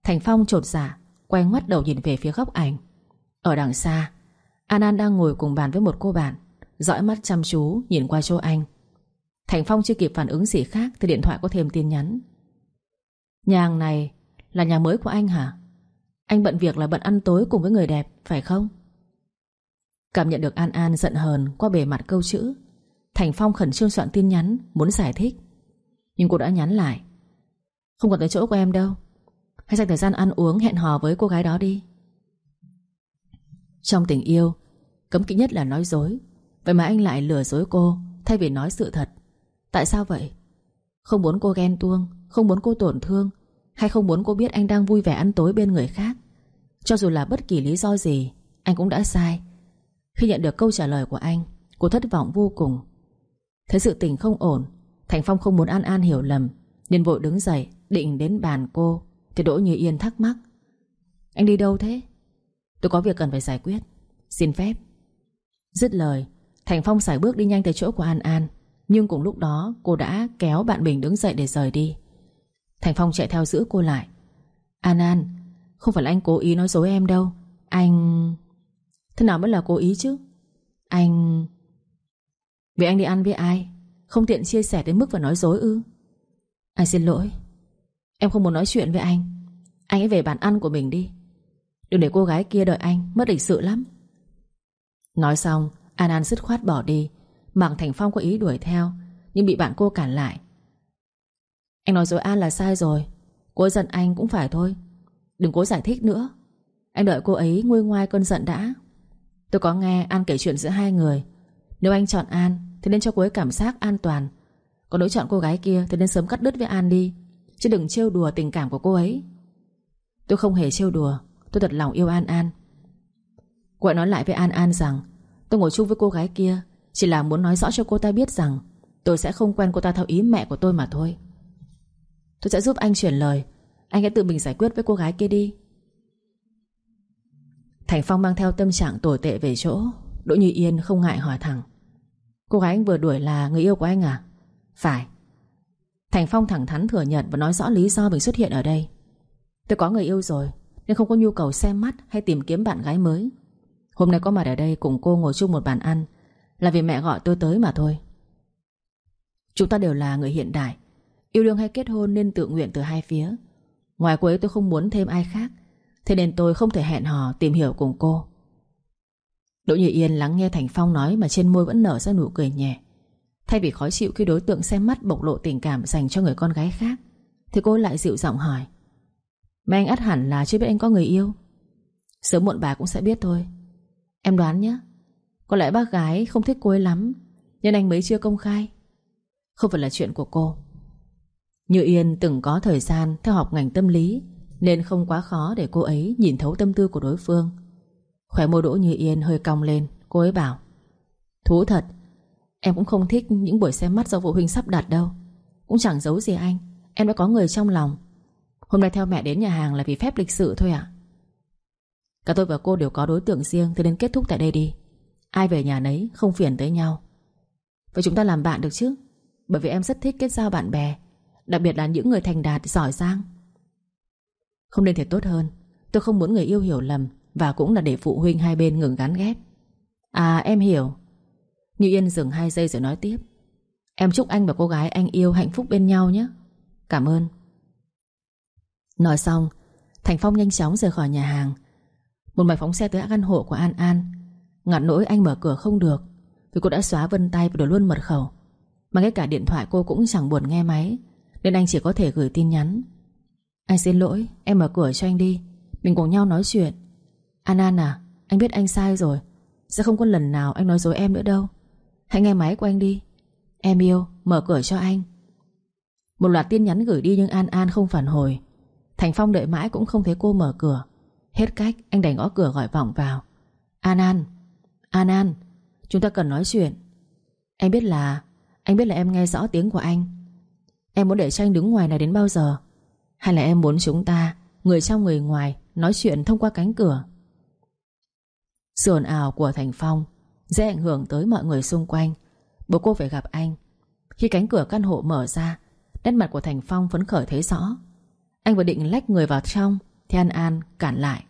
Thành Phong trột dạ Quay ngoắt đầu nhìn về phía góc ảnh. Ở đằng xa, An An đang ngồi cùng bàn với một cô bạn, Dõi mắt chăm chú nhìn qua chỗ anh. Thành Phong chưa kịp phản ứng gì khác Thì điện thoại có thêm tin nhắn. Nhà hàng này là nhà mới của anh hả? Anh bận việc là bận ăn tối cùng với người đẹp, Phải không? Cảm nhận được An An giận hờn Qua bề mặt câu chữ. Thành Phong khẩn trương soạn tin nhắn, Muốn giải thích. Nhưng cô đã nhắn lại. Không còn tới chỗ của em đâu. Hãy dành thời gian ăn uống, hẹn hò với cô gái đó đi. Trong tình yêu, Cấm kỵ nhất là nói dối. Vậy mà anh lại lừa dối cô, Thay vì nói sự thật. Tại sao vậy? Không muốn cô ghen tuông, Không muốn cô tổn thương, Hay không muốn cô biết anh đang vui vẻ ăn tối bên người khác? Cho dù là bất kỳ lý do gì, Anh cũng đã sai. Khi nhận được câu trả lời của anh, Cô thất vọng vô cùng. Thấy sự tình không ổn, Thành Phong không muốn An An hiểu lầm, Nên vội đứng dậy, định đến bàn cô, Thì Đỗ Như Yên thắc mắc. Anh đi đâu thế? Tôi có việc cần phải giải quyết. Xin phép. Dứt lời, Thành Phong xài bước đi nhanh tới chỗ của An An, Nhưng cùng lúc đó cô đã kéo bạn mình đứng dậy để rời đi. Thành Phong chạy theo giữ cô lại. An An, Không phải là anh cố ý nói dối em đâu. Anh... Thế nào mới là cố ý chứ? Anh... Vì anh đi ăn với ai? Không tiện chia sẻ đến mức và nói dối ư? Anh xin lỗi? Em không muốn nói chuyện với anh. Anh hãy về bàn ăn của mình đi. Đừng để cô gái kia đợi anh, Mất lịch sự lắm. Nói xong, An An dứt khoát bỏ đi. Mạng Thành Phong có ý đuổi theo, Nhưng bị bạn cô cản lại. Anh nói dối An là sai rồi. Cô ấy giận anh cũng phải thôi. Đừng cố giải thích nữa. Anh đợi cô ấy nguôi ngoai cơn giận đã. Tôi có nghe An kể chuyện giữa hai người. Nếu anh chọn An, Thì nên cho cô ấy cảm giác an toàn. Còn nếu chọn cô gái kia, Thì nên sớm cắt đứt với An đi, Chứ đừng trêu đùa tình cảm của cô ấy. Tôi không hề trêu đùa, Tôi thật lòng yêu An An. Quậy nói lại với An An rằng, Tôi ngồi chung với cô gái kia, Chỉ là muốn nói rõ cho cô ta biết rằng, Tôi sẽ không quen cô ta theo ý mẹ của tôi mà thôi. Tôi sẽ giúp anh chuyển lời. Anh hãy tự mình giải quyết với cô gái kia đi. Thành Phong mang theo tâm trạng tồi tệ về chỗ. Đỗ Như Yên không ngại hỏi thẳng. Cô gái anh vừa đuổi là người yêu của anh à? Phải. Thành Phong thẳng thắn thừa nhận và nói rõ lý do mình xuất hiện ở đây. Tôi có người yêu rồi, Nên không có nhu cầu xem mắt hay tìm kiếm bạn gái mới. Hôm nay có mặt ở đây cùng cô ngồi chung một bàn ăn. Là vì mẹ gọi tôi tới mà thôi. Chúng ta đều là người hiện đại. Yêu đương hay kết hôn nên tự nguyện từ hai phía. Ngoài cô ấy tôi không muốn thêm ai khác. Thế nên tôi không thể hẹn hò tìm hiểu cùng cô. Đỗ Như Yên lắng nghe Thành Phong nói Mà trên môi vẫn nở ra nụ cười nhẹ. Thay vì khó chịu khi đối tượng xem mắt bộc lộ tình cảm Dành cho người con gái khác, Thì cô lại dịu giọng hỏi, Mà anh ắt hẳn là chưa biết anh có người yêu. Sớm muộn bà cũng sẽ biết thôi. Em đoán nhé Có lẽ bác gái không thích cô ấy lắm Nhưng anh mới chưa công khai. Không phải là chuyện của cô. Như Yên từng có thời gian theo học ngành tâm lý nên không quá khó để cô ấy nhìn thấu tâm tư của đối phương. Khỏe môi đỗ Như Yên hơi cong lên, Cô ấy bảo, Thú thật, Em cũng không thích những buổi xem mắt do phụ huynh sắp đặt đâu. Cũng chẳng giấu gì anh, Em đã có người trong lòng. Hôm nay theo mẹ đến nhà hàng là vì phép lịch sự thôi ạ. Cả tôi và cô đều có đối tượng riêng, Thế nên kết thúc tại đây đi. Ai về nhà nấy không phiền tới nhau. Vậy chúng ta làm bạn được chứ? Bởi vì em rất thích kết giao bạn bè, Đặc biệt là những người thành đạt, giỏi giang. Không nên thì tốt hơn. Tôi không muốn người yêu hiểu lầm Và cũng là để phụ huynh hai bên ngừng gắn ghép. À em hiểu. Như Yên dừng hai giây rồi nói tiếp. Em chúc anh và cô gái anh yêu hạnh phúc bên nhau nhé. Cảm ơn. Nói xong, Thành Phong nhanh chóng rời khỏi nhà hàng. Một mạch phóng xe tới căn hộ của An An. Ngặt nỗi anh mở cửa không được, Vì cô đã xóa vân tay và đổi luôn mật khẩu. Mà ngay cả điện thoại cô cũng chẳng buồn nghe máy, Nên anh chỉ có thể gửi tin nhắn. Anh xin lỗi, Em mở cửa cho anh đi. Mình cùng nhau nói chuyện. An An à Anh biết anh sai rồi. Sẽ không có lần nào anh nói dối em nữa đâu. Hãy nghe máy của anh đi. Em yêu, Mở cửa cho anh. Một loạt tin nhắn gửi đi nhưng An An không phản hồi. Thành Phong đợi mãi cũng không thấy cô mở cửa. Hết cách, anh đành gõ cửa gọi vọng vào. An An An An, Chúng ta cần nói chuyện. Em biết là, Anh biết là em nghe rõ tiếng của anh. Em muốn để cho anh đứng ngoài này đến bao giờ? Hay là em muốn chúng ta, Người trong người ngoài, Nói chuyện thông qua cánh cửa? Sự ồn ào của Thành Phong Dễ ảnh hưởng tới mọi người xung quanh. Bố cô phải gặp anh. Khi cánh cửa căn hộ mở ra, Nét mặt của Thành Phong phấn khởi thấy rõ. Anh vừa định lách người vào trong Thì An An cản lại.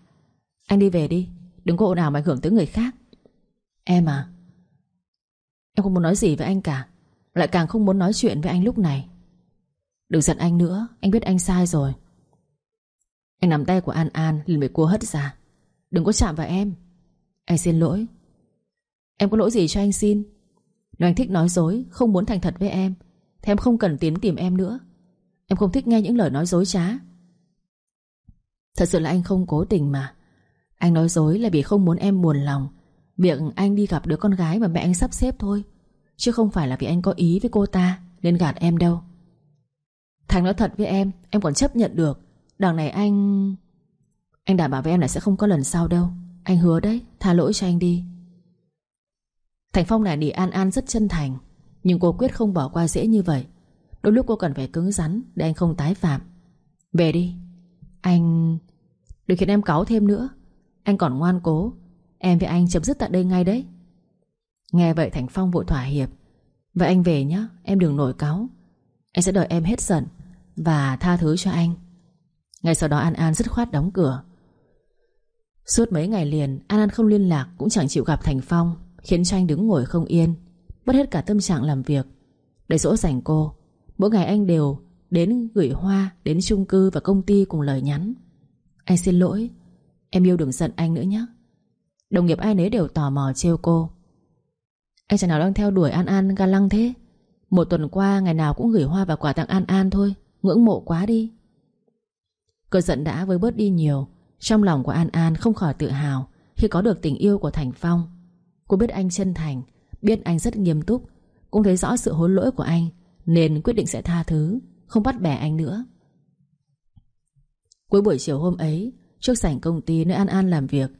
Anh đi về đi, Đừng có ồn ào mà ảnh hưởng tới người khác. Em à? Em không muốn nói gì với anh cả, Lại càng không muốn nói chuyện với anh lúc này. Đừng giận anh nữa, Anh biết anh sai rồi. Anh nắm tay của An An, liền bị cua hất ra. Đừng có chạm vào em. Anh xin lỗi. Em có lỗi gì cho anh xin? Nếu anh thích nói dối, Không muốn thành thật với em, Thì em không cần tiến tìm em nữa. Em không thích nghe những lời nói dối trá. Thật sự là anh không cố tình mà. Anh nói dối là vì không muốn em buồn lòng. Việc anh đi gặp đứa con gái mà mẹ anh sắp xếp thôi. Chứ không phải là vì anh có ý với cô ta, Nên gạt em đâu. Thành nói thật với em Em còn chấp nhận được. Đằng này anh... Anh đảm bảo với em là sẽ không có lần sau đâu. Anh hứa đấy, Tha lỗi cho anh đi. Thành Phong này đi An An rất chân thành, Nhưng cô quyết không bỏ qua dễ như vậy. Đôi lúc cô cần phải cứng rắn Để anh không tái phạm. Về đi. Anh... Đừng khiến em cáu thêm nữa. Anh còn ngoan cố. Em với anh chấm dứt tại đây ngay đấy. Nghe vậy Thành Phong vội thỏa hiệp. Vậy anh về nhé Em đừng nổi cáu. Anh sẽ đợi em hết giận. Và tha thứ cho anh. Ngay sau đó An An dứt khoát đóng cửa. Suốt mấy ngày liền, An An không liên lạc cũng chẳng chịu gặp Thành Phong, Khiến cho anh đứng ngồi không yên, Mất hết cả tâm trạng làm việc. Để dỗ dành cô, Mỗi ngày anh đều đến gửi hoa Đến chung cư và công ty cùng lời nhắn. Anh xin lỗi, Em yêu đừng giận anh nữa nhé. Đồng nghiệp ai nấy đều tò mò trêu cô. Anh chẳng nào đang theo đuổi An An ga lăng thế. Một tuần qua, ngày nào cũng gửi hoa và quà tặng An An thôi. Ngưỡng mộ quá đi. Cơn giận đã với bớt đi nhiều, Trong lòng của An An không khỏi tự hào Khi có được tình yêu của Thành Phong. Cô biết anh chân thành, Biết anh rất nghiêm túc, Cũng thấy rõ sự hối lỗi của anh, Nên quyết định sẽ tha thứ, Không bắt bẻ anh nữa. Cuối buổi chiều hôm ấy, Trước sảnh công ty nơi An An làm việc,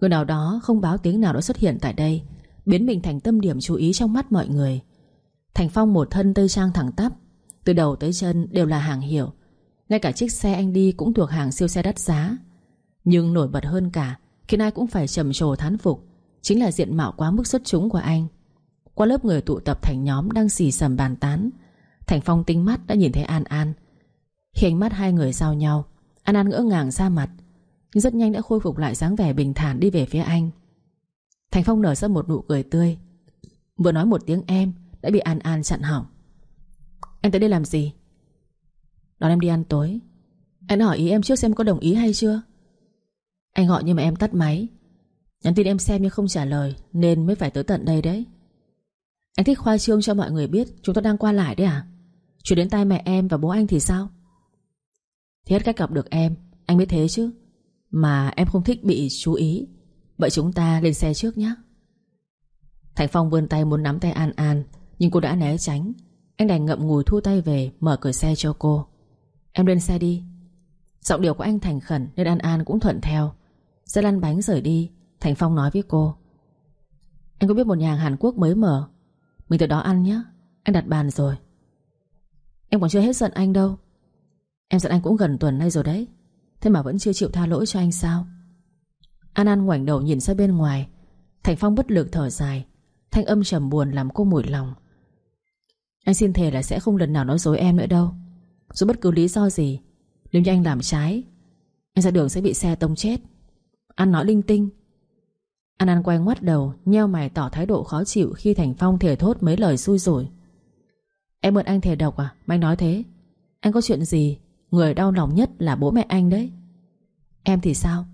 Người nào đó không báo tiếng nào đã xuất hiện tại đây, Biến mình thành tâm điểm chú ý trong mắt mọi người. Thành Phong một thân tây trang thẳng tắp từ đầu tới chân đều là hàng hiệu. Ngay cả chiếc xe anh đi cũng thuộc hàng siêu xe đắt giá. Nhưng nổi bật hơn cả, Khiến ai cũng phải trầm trồ thán phục, Chính là diện mạo quá mức xuất chúng của anh. Qua lớp người tụ tập thành nhóm Đang xì sầm bàn tán, Thành Phong tinh mắt đã nhìn thấy An An. Khi ánh mắt hai người giao nhau, An An ngỡ ngàng ra mặt Nhưng rất nhanh đã khôi phục lại dáng vẻ bình thản đi về phía anh. Thành Phong nở ra một nụ cười tươi. Vừa nói một tiếng em, Đã bị An An chặn hỏng. Anh tới đây làm gì? Đón em đi ăn tối. Anh hỏi ý em trước xem có đồng ý hay chưa. Anh gọi nhưng mà em tắt máy. Nhắn tin em xem nhưng không trả lời, Nên mới phải tới tận đây đấy. Anh thích khoa trương cho mọi người biết Chúng ta đang qua lại đấy à? Chuyển đến tay mẹ em và bố anh thì sao? Thì hết cách gặp được em, Anh biết thế chứ. Mà em không thích bị chú ý. Vậy chúng ta lên xe trước nhé Thành Phong vươn tay muốn nắm tay An An, Nhưng cô đã né tránh. Anh đành ngậm ngùi thu tay về, Mở cửa xe cho cô. Em lên xe đi. Giọng điệu của anh thành khẩn Nên An An cũng thuận theo. Xe lăn bánh rời đi, Thành Phong nói với cô. Anh có biết một nhà hàng Hàn Quốc mới mở? Mình tới đó ăn nhé. Anh đặt bàn rồi. Em còn chưa hết giận anh đâu. Em giận anh cũng gần tuần nay rồi đấy. Thế mà vẫn chưa chịu tha lỗi cho anh sao? An An ngoảnh đầu nhìn ra bên ngoài. Thành Phong bất lực thở dài. Thanh âm trầm buồn làm cô mủi lòng. Anh xin thề là sẽ không lần nào nói dối em nữa đâu. Dù bất cứ lý do gì, Nếu như anh làm trái, Anh ra đường sẽ bị xe tông chết. Ăn nói linh tinh. An An quay ngoắt đầu, Nheo mày tỏ thái độ khó chịu Khi Thành Phong thề thốt mấy lời xui rủi. Em mượn anh thề độc à? Mà anh nói thế. Anh có chuyện gì? Người đau lòng nhất là bố mẹ anh đấy. Em thì sao?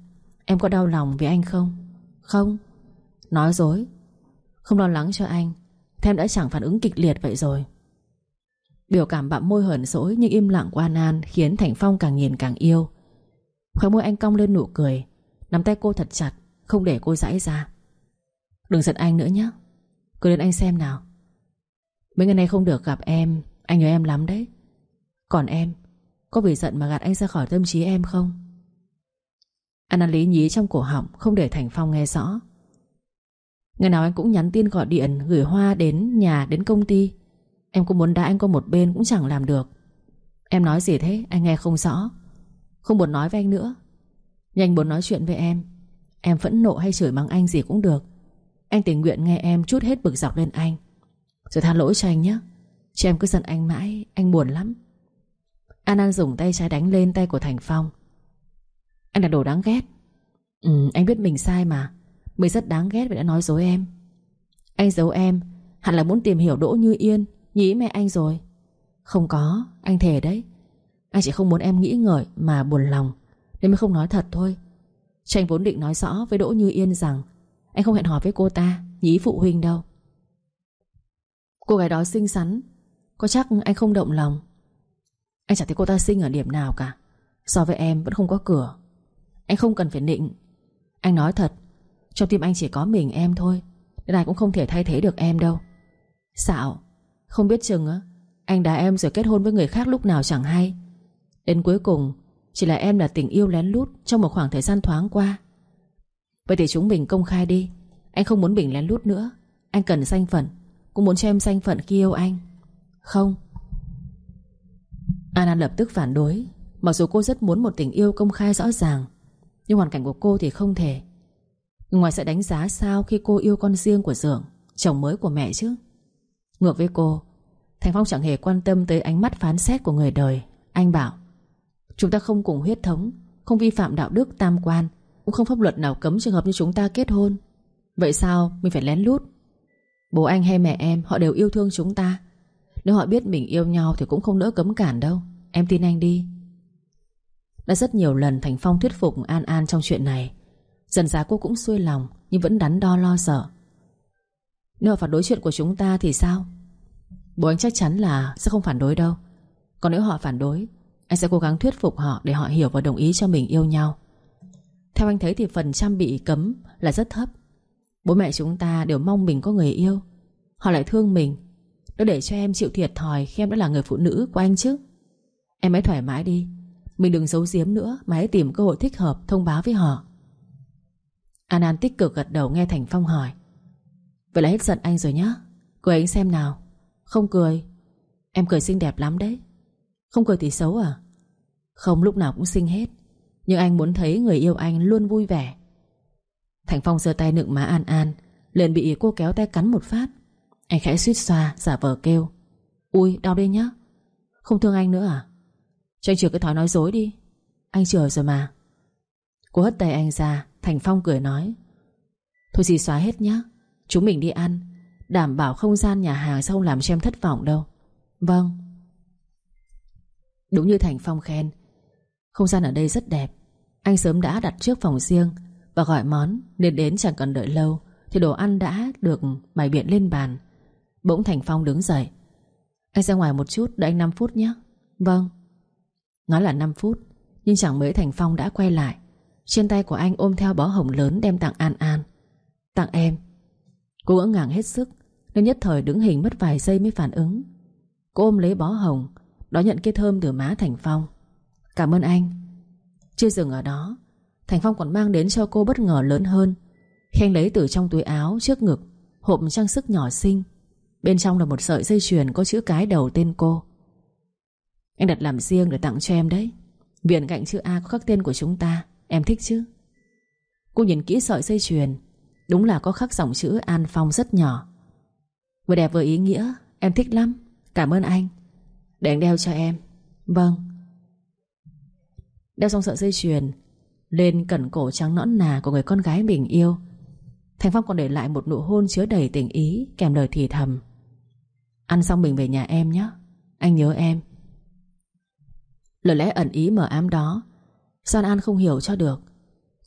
Em có đau lòng vì anh không? Không. Nói dối. Không lo lắng cho anh. Thêm đã chẳng phản ứng kịch liệt vậy rồi. Biểu cảm bặm môi hờn dỗi Nhưng im lặng của An An Khiến Thành Phong càng nhìn càng yêu. Khóe môi anh cong lên nụ cười, Nắm tay cô thật chặt, Không để cô giãy ra. Đừng giận anh nữa nhé Cứ đến anh xem nào. Mấy ngày nay không được gặp em, Anh nhớ em lắm đấy. Còn em, Có vì giận mà gạt anh ra khỏi tâm trí em không? An An lý nhí trong cổ họng, Không để Thành Phong nghe rõ. Ngày nào anh cũng nhắn tin gọi điện, Gửi hoa đến nhà, đến công ty. Em cũng muốn đá anh qua một bên cũng chẳng làm được. Em nói gì thế? Anh nghe không rõ. Không buồn nói với anh nữa. Nhanh muốn nói chuyện với em Em phẫn nộ hay chửi mắng anh gì cũng được. Anh tình nguyện nghe em chút hết bực dọc lên anh. Rồi tha lỗi cho anh nhé. Chứ em cứ giận anh mãi, Anh buồn lắm. An An dùng tay trái đánh lên tay của Thành Phong. Anh là đồ đáng ghét. Ừ anh biết mình sai mà. Mình rất đáng ghét vì đã nói dối em. Anh giấu em, Hẳn là muốn tìm hiểu Đỗ Như Yên Nhí mẹ anh rồi. Không có, anh thề đấy. Anh chỉ không muốn em nghĩ ngợi mà buồn lòng. Nên mới không nói thật thôi. Tranh anh vốn định nói rõ với Đỗ Như Yên rằng Anh không hẹn hò với cô ta Nhí phụ huynh đâu. Cô gái đó xinh xắn Có chắc anh không động lòng? Anh chẳng thấy cô ta xinh ở điểm nào cả. So với em vẫn không có cửa. Anh không cần phải nịnh. Anh nói thật Trong tim anh chỉ có mình em thôi Nên ai cũng không thể thay thế được em đâu. Xạo không biết chừng á, Anh đá em rồi kết hôn với người khác lúc nào chẳng hay. Đến cuối cùng, Chỉ là em là tình yêu lén lút Trong một khoảng thời gian thoáng qua. Vậy thì chúng mình công khai đi. Anh không muốn Bình lén lút nữa. Anh cần danh phận, Cũng muốn cho em danh phận khi yêu anh. Không. Anna lập tức phản đối. Mặc dù cô rất muốn một tình yêu công khai rõ ràng, Nhưng hoàn cảnh của cô thì không thể. Ngoài sẽ đánh giá sao khi cô yêu con riêng của Dượng, Chồng mới của mẹ chứ? Ngược với cô Thành Phong chẳng hề quan tâm tới ánh mắt phán xét của người đời. Anh bảo, Chúng ta không cùng huyết thống, Không vi phạm đạo đức tam quan, Cũng không pháp luật nào cấm trường hợp như chúng ta kết hôn. Vậy sao mình phải lén lút? Bố anh hay mẹ em, Họ đều yêu thương chúng ta. Nếu họ biết mình yêu nhau Thì cũng không đỡ cấm cản đâu. Em tin anh đi. Đã rất nhiều lần Thành Phong thuyết phục An An trong chuyện này. Dần giá cô cũng xuôi lòng, Nhưng vẫn đắn đo lo sợ. Nếu họ phản đối chuyện của chúng ta thì sao? Bố anh chắc chắn là sẽ không phản đối đâu. Còn nếu họ phản đối, Anh sẽ cố gắng thuyết phục họ Để họ hiểu và đồng ý cho mình yêu nhau. Theo anh thấy thì phần trăm bị cấm là rất thấp. Bố mẹ chúng ta đều mong mình có người yêu. Họ lại thương mình. Nó để cho em chịu thiệt thòi Khi em đã là người phụ nữ của anh chứ. Em hãy thoải mái đi. Mình đừng giấu giếm nữa Mà hãy tìm cơ hội thích hợp thông báo với họ. An An tích cực gật đầu nghe Thành Phong hỏi. Vậy là hết giận anh rồi nhá. Cười anh xem nào. Không cười. Em cười xinh đẹp lắm đấy. Không cười thì xấu à? Không, lúc nào cũng xinh hết. Nhưng anh muốn thấy người yêu anh luôn vui vẻ. Thành Phong giơ tay nựng má An An, liền bị cô kéo tay cắn một phát. Anh khẽ suýt xoa, giả vờ kêu. Ui, đau đây nhá. Không thương anh nữa à? Cho anh chừa cái thói nói dối đi. Anh chừa rồi mà. Cô hất tay anh ra, Thành Phong cười nói. Thôi gì xóa hết nhá. Chúng mình đi ăn, Đảm bảo không gian nhà hàng sau không làm cho em thất vọng đâu. Vâng. Đúng như Thành Phong khen, Không gian ở đây rất đẹp. Anh sớm đã đặt trước phòng riêng Và gọi món, nên đến chẳng cần đợi lâu, Thì đồ ăn đã được bày biện lên bàn. Bỗng Thành Phong đứng dậy. Anh ra ngoài một chút, đợi anh 5 phút nhé. Vâng. Nói là 5 phút, Nhưng chẳng mấy Thành Phong đã quay lại. Trên tay của anh ôm theo bó hồng lớn đem tặng An An. Tặng em. Cô ngỡ ngàng hết sức, Nên nhất thời đứng hình mất vài giây mới phản ứng. Cô ôm lấy bó hồng Đó nhận cái thơm từ má Thành Phong. Cảm ơn anh. Chưa dừng ở đó, Thành Phong còn mang đến cho cô bất ngờ lớn hơn. Khi anh lấy từ trong túi áo trước ngực, Hộp trang sức nhỏ xinh, Bên trong là một sợi dây chuyền có chữ cái đầu tên cô. Anh đặt làm riêng để tặng cho em đấy. Viền cạnh chữ A có khắc tên của chúng ta, Em thích chứ? Cô nhìn kỹ sợi dây chuyền Đúng là có khắc dòng chữ An Phong rất nhỏ. Vừa đẹp vừa ý nghĩa, Em thích lắm. Cảm ơn anh. Để anh đeo cho em. Vâng. Đeo xong sợi dây chuyền, Lên cẩn cổ trắng nõn nà của người con gái mình yêu. Thành Phong còn để lại một nụ hôn chứa đầy tình ý, Kèm lời thì thầm. Ăn xong mình về nhà em nhé. Anh nhớ em. Lời lẽ ẩn ý mở ám đó San An không hiểu cho được.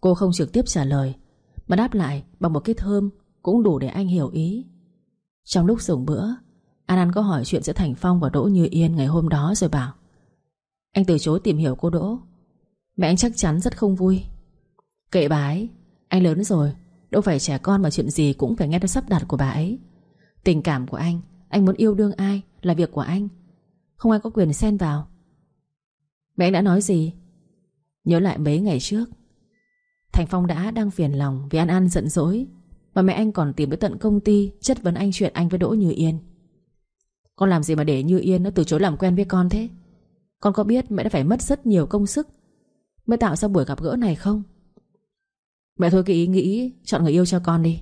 Cô không trực tiếp trả lời. Mà đáp lại bằng một cái thơm Cũng đủ để anh hiểu ý. Trong lúc dùng bữa, An An có hỏi chuyện giữa Thành Phong và Đỗ Như Yên Ngày hôm đó rồi bảo, Anh từ chối tìm hiểu cô Đỗ. Mẹ anh chắc chắn rất không vui. Kệ bà ấy, Anh lớn rồi, Đâu phải trẻ con mà chuyện gì cũng phải nghe theo sắp đặt của bà ấy. Tình cảm của anh Anh muốn yêu đương ai là việc của anh. Không ai có quyền xen vào. Mẹ anh đã nói gì? Nhớ lại mấy ngày trước Thành Phong đã đang phiền lòng Vì An An giận dỗi, mà mẹ anh còn tìm tới tận công ty Chất vấn anh chuyện anh với Đỗ Như Yên. Con làm gì mà để Như Yên nó từ chối làm quen với con thế? Con có biết mẹ đã phải mất rất nhiều công sức Mới tạo ra buổi gặp gỡ này không? Mẹ thôi cái ý nghĩ Chọn người yêu cho con đi.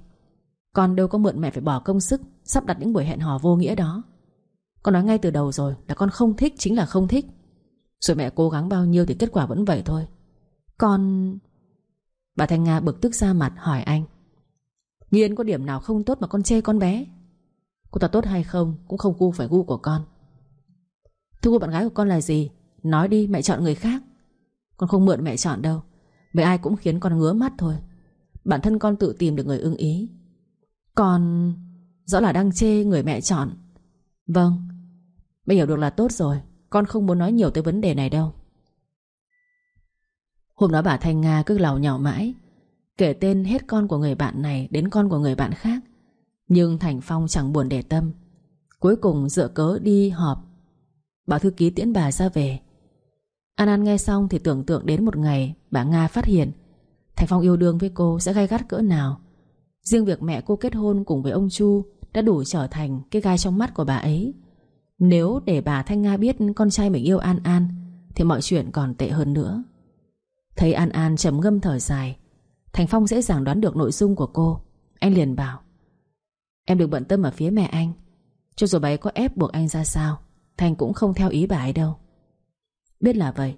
Con đâu có mượn mẹ phải bỏ công sức Sắp đặt những buổi hẹn hò vô nghĩa đó. Con nói ngay từ đầu rồi là con không thích chính là không thích. Rồi mẹ cố gắng bao nhiêu Thì kết quả vẫn vậy thôi. Con... Bà Thanh Nga bực tức ra mặt hỏi anh. Nghiên có điểm nào không tốt mà con chê con bé? Cô ta tốt hay không Cũng không gu phải gu của con. Thưa cô, bạn gái của con là gì? Nói đi, mẹ chọn người khác. Con không mượn mẹ chọn đâu. Với ai cũng khiến con ngứa mắt thôi. Bản thân con tự tìm được người ưng ý. Còn Rõ là đang chê người mẹ chọn. Vâng Mẹ hiểu được là tốt rồi. Con không muốn nói nhiều tới vấn đề này đâu. Hôm đó bà Thanh Nga cứ lào nhào mãi, Kể tên hết con của người bạn này Đến con của người bạn khác. Nhưng Thành Phong chẳng buồn để tâm. Cuối cùng dựa cớ đi họp. Bảo thư ký tiễn bà ra về. An An nghe xong thì tưởng tượng đến một ngày Bà Nga phát hiện Thành Phong yêu đương với cô sẽ gay gắt cỡ nào. Riêng việc mẹ cô kết hôn cùng với ông Chu Đã đủ trở thành cái gai trong mắt của bà ấy. Nếu để bà Thanh Nga biết Con trai mình yêu An An Thì mọi chuyện còn tệ hơn nữa. Thấy An An trầm ngâm thở dài, Thành Phong dễ dàng đoán được nội dung của cô. Anh liền bảo, Em đừng bận tâm ở phía mẹ anh. Cho dù bà ấy có ép buộc anh ra sao, Thành cũng không theo ý bà ấy đâu. Biết là vậy,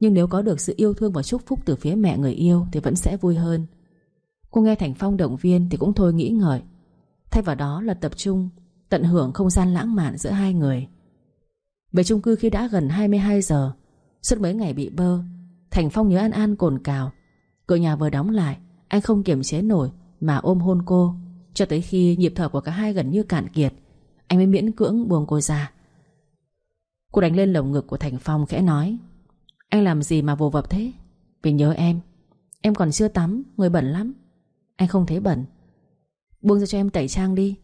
Nhưng nếu có được sự yêu thương và chúc phúc từ phía mẹ người yêu Thì vẫn sẽ vui hơn. Cô nghe Thành Phong động viên Thì cũng thôi nghĩ ngợi. Thay vào đó là tập trung, Tận hưởng không gian lãng mạn giữa hai người. Về chung cư khi đã gần 22 giờ, Suốt mấy ngày bị bơ Thành Phong nhớ An An cồn cào. Cửa nhà vừa đóng lại Anh không kiềm chế nổi Mà ôm hôn cô. Cho tới khi nhịp thở của cả hai gần như cạn kiệt Anh mới miễn cưỡng buông cô ra. Cô đánh lên lồng ngực của Thành Phong khẽ nói Anh làm gì mà vô vập thế? Vì nhớ em. Em còn chưa tắm, người bẩn lắm. Anh không thấy bẩn. Buông ra cho em tẩy trang đi.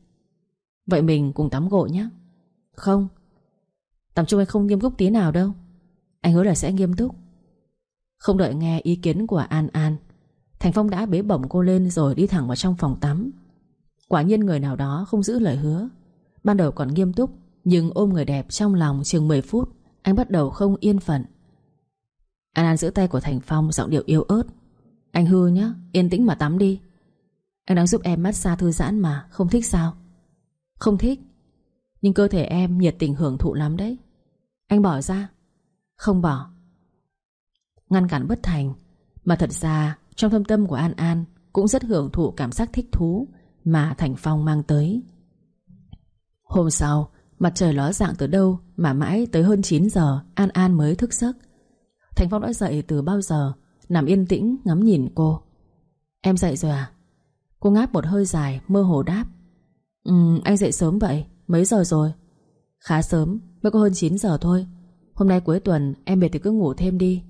Vậy mình cùng tắm gội nhé Không. Tắm chung anh không nghiêm túc tí nào đâu. Anh hứa là sẽ nghiêm túc. Không đợi nghe ý kiến của An An Thành Phong đã bế bổng cô lên rồi đi thẳng vào trong phòng tắm. Quả nhiên người nào đó không giữ lời hứa. Ban đầu còn nghiêm túc Nhưng ôm người đẹp trong lòng chừng 10 phút Anh bắt đầu không yên phận. An An giữ tay của Thành Phong Giọng điệu yếu ớt. Anh hư nhá, yên tĩnh mà tắm đi. Anh đang giúp em massage thư giãn mà Không thích sao? Không thích Nhưng cơ thể em nhiệt tình hưởng thụ lắm đấy. Anh bỏ ra. Không bỏ. Ngăn cản bất thành. Mà thật ra, trong thâm tâm của An An Cũng rất hưởng thụ cảm giác thích thú Mà Thành Phong mang tới. Hôm sau, Mặt trời ló dạng từ đâu Mà mãi tới hơn 9 giờ, An An mới thức giấc. Thành Phong đã dậy từ bao giờ, Nằm yên tĩnh, ngắm nhìn cô. Em dậy rồi à? Cô ngáp một hơi dài, mơ hồ đáp. Ừ anh dậy sớm vậy, Mấy giờ rồi? Khá sớm, mới có hơn 9 giờ thôi. Hôm nay cuối tuần, em về thì cứ ngủ thêm đi.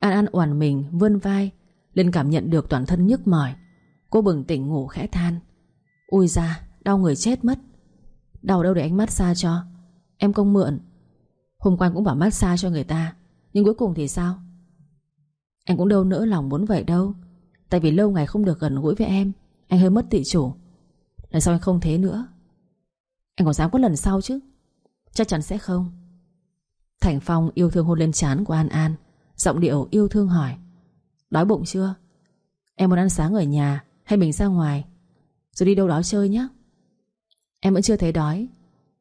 An An oản mình, vươn vai lên cảm nhận được toàn thân nhức mỏi. Cô bừng tỉnh ngủ khẽ than. Ui da, đau người chết mất. Đau đâu để anh mát xa cho. Em công mượn. Hôm qua cũng bảo mát xa cho người ta, Nhưng cuối cùng thì sao? Anh cũng đâu nỡ lòng muốn vậy đâu. Tại vì lâu ngày không được gần gũi với em, Anh hơi mất tự chủ. Lần sau anh không thế nữa? Anh còn dám có lần sau chứ? Chắc chắn sẽ không. Thành Phong yêu thương hôn lên trán của An An. Giọng điệu yêu thương hỏi. Đói bụng chưa? Em muốn ăn sáng ở nhà hay mình ra ngoài? Rồi đi đâu đó chơi nhé Em vẫn chưa thấy đói.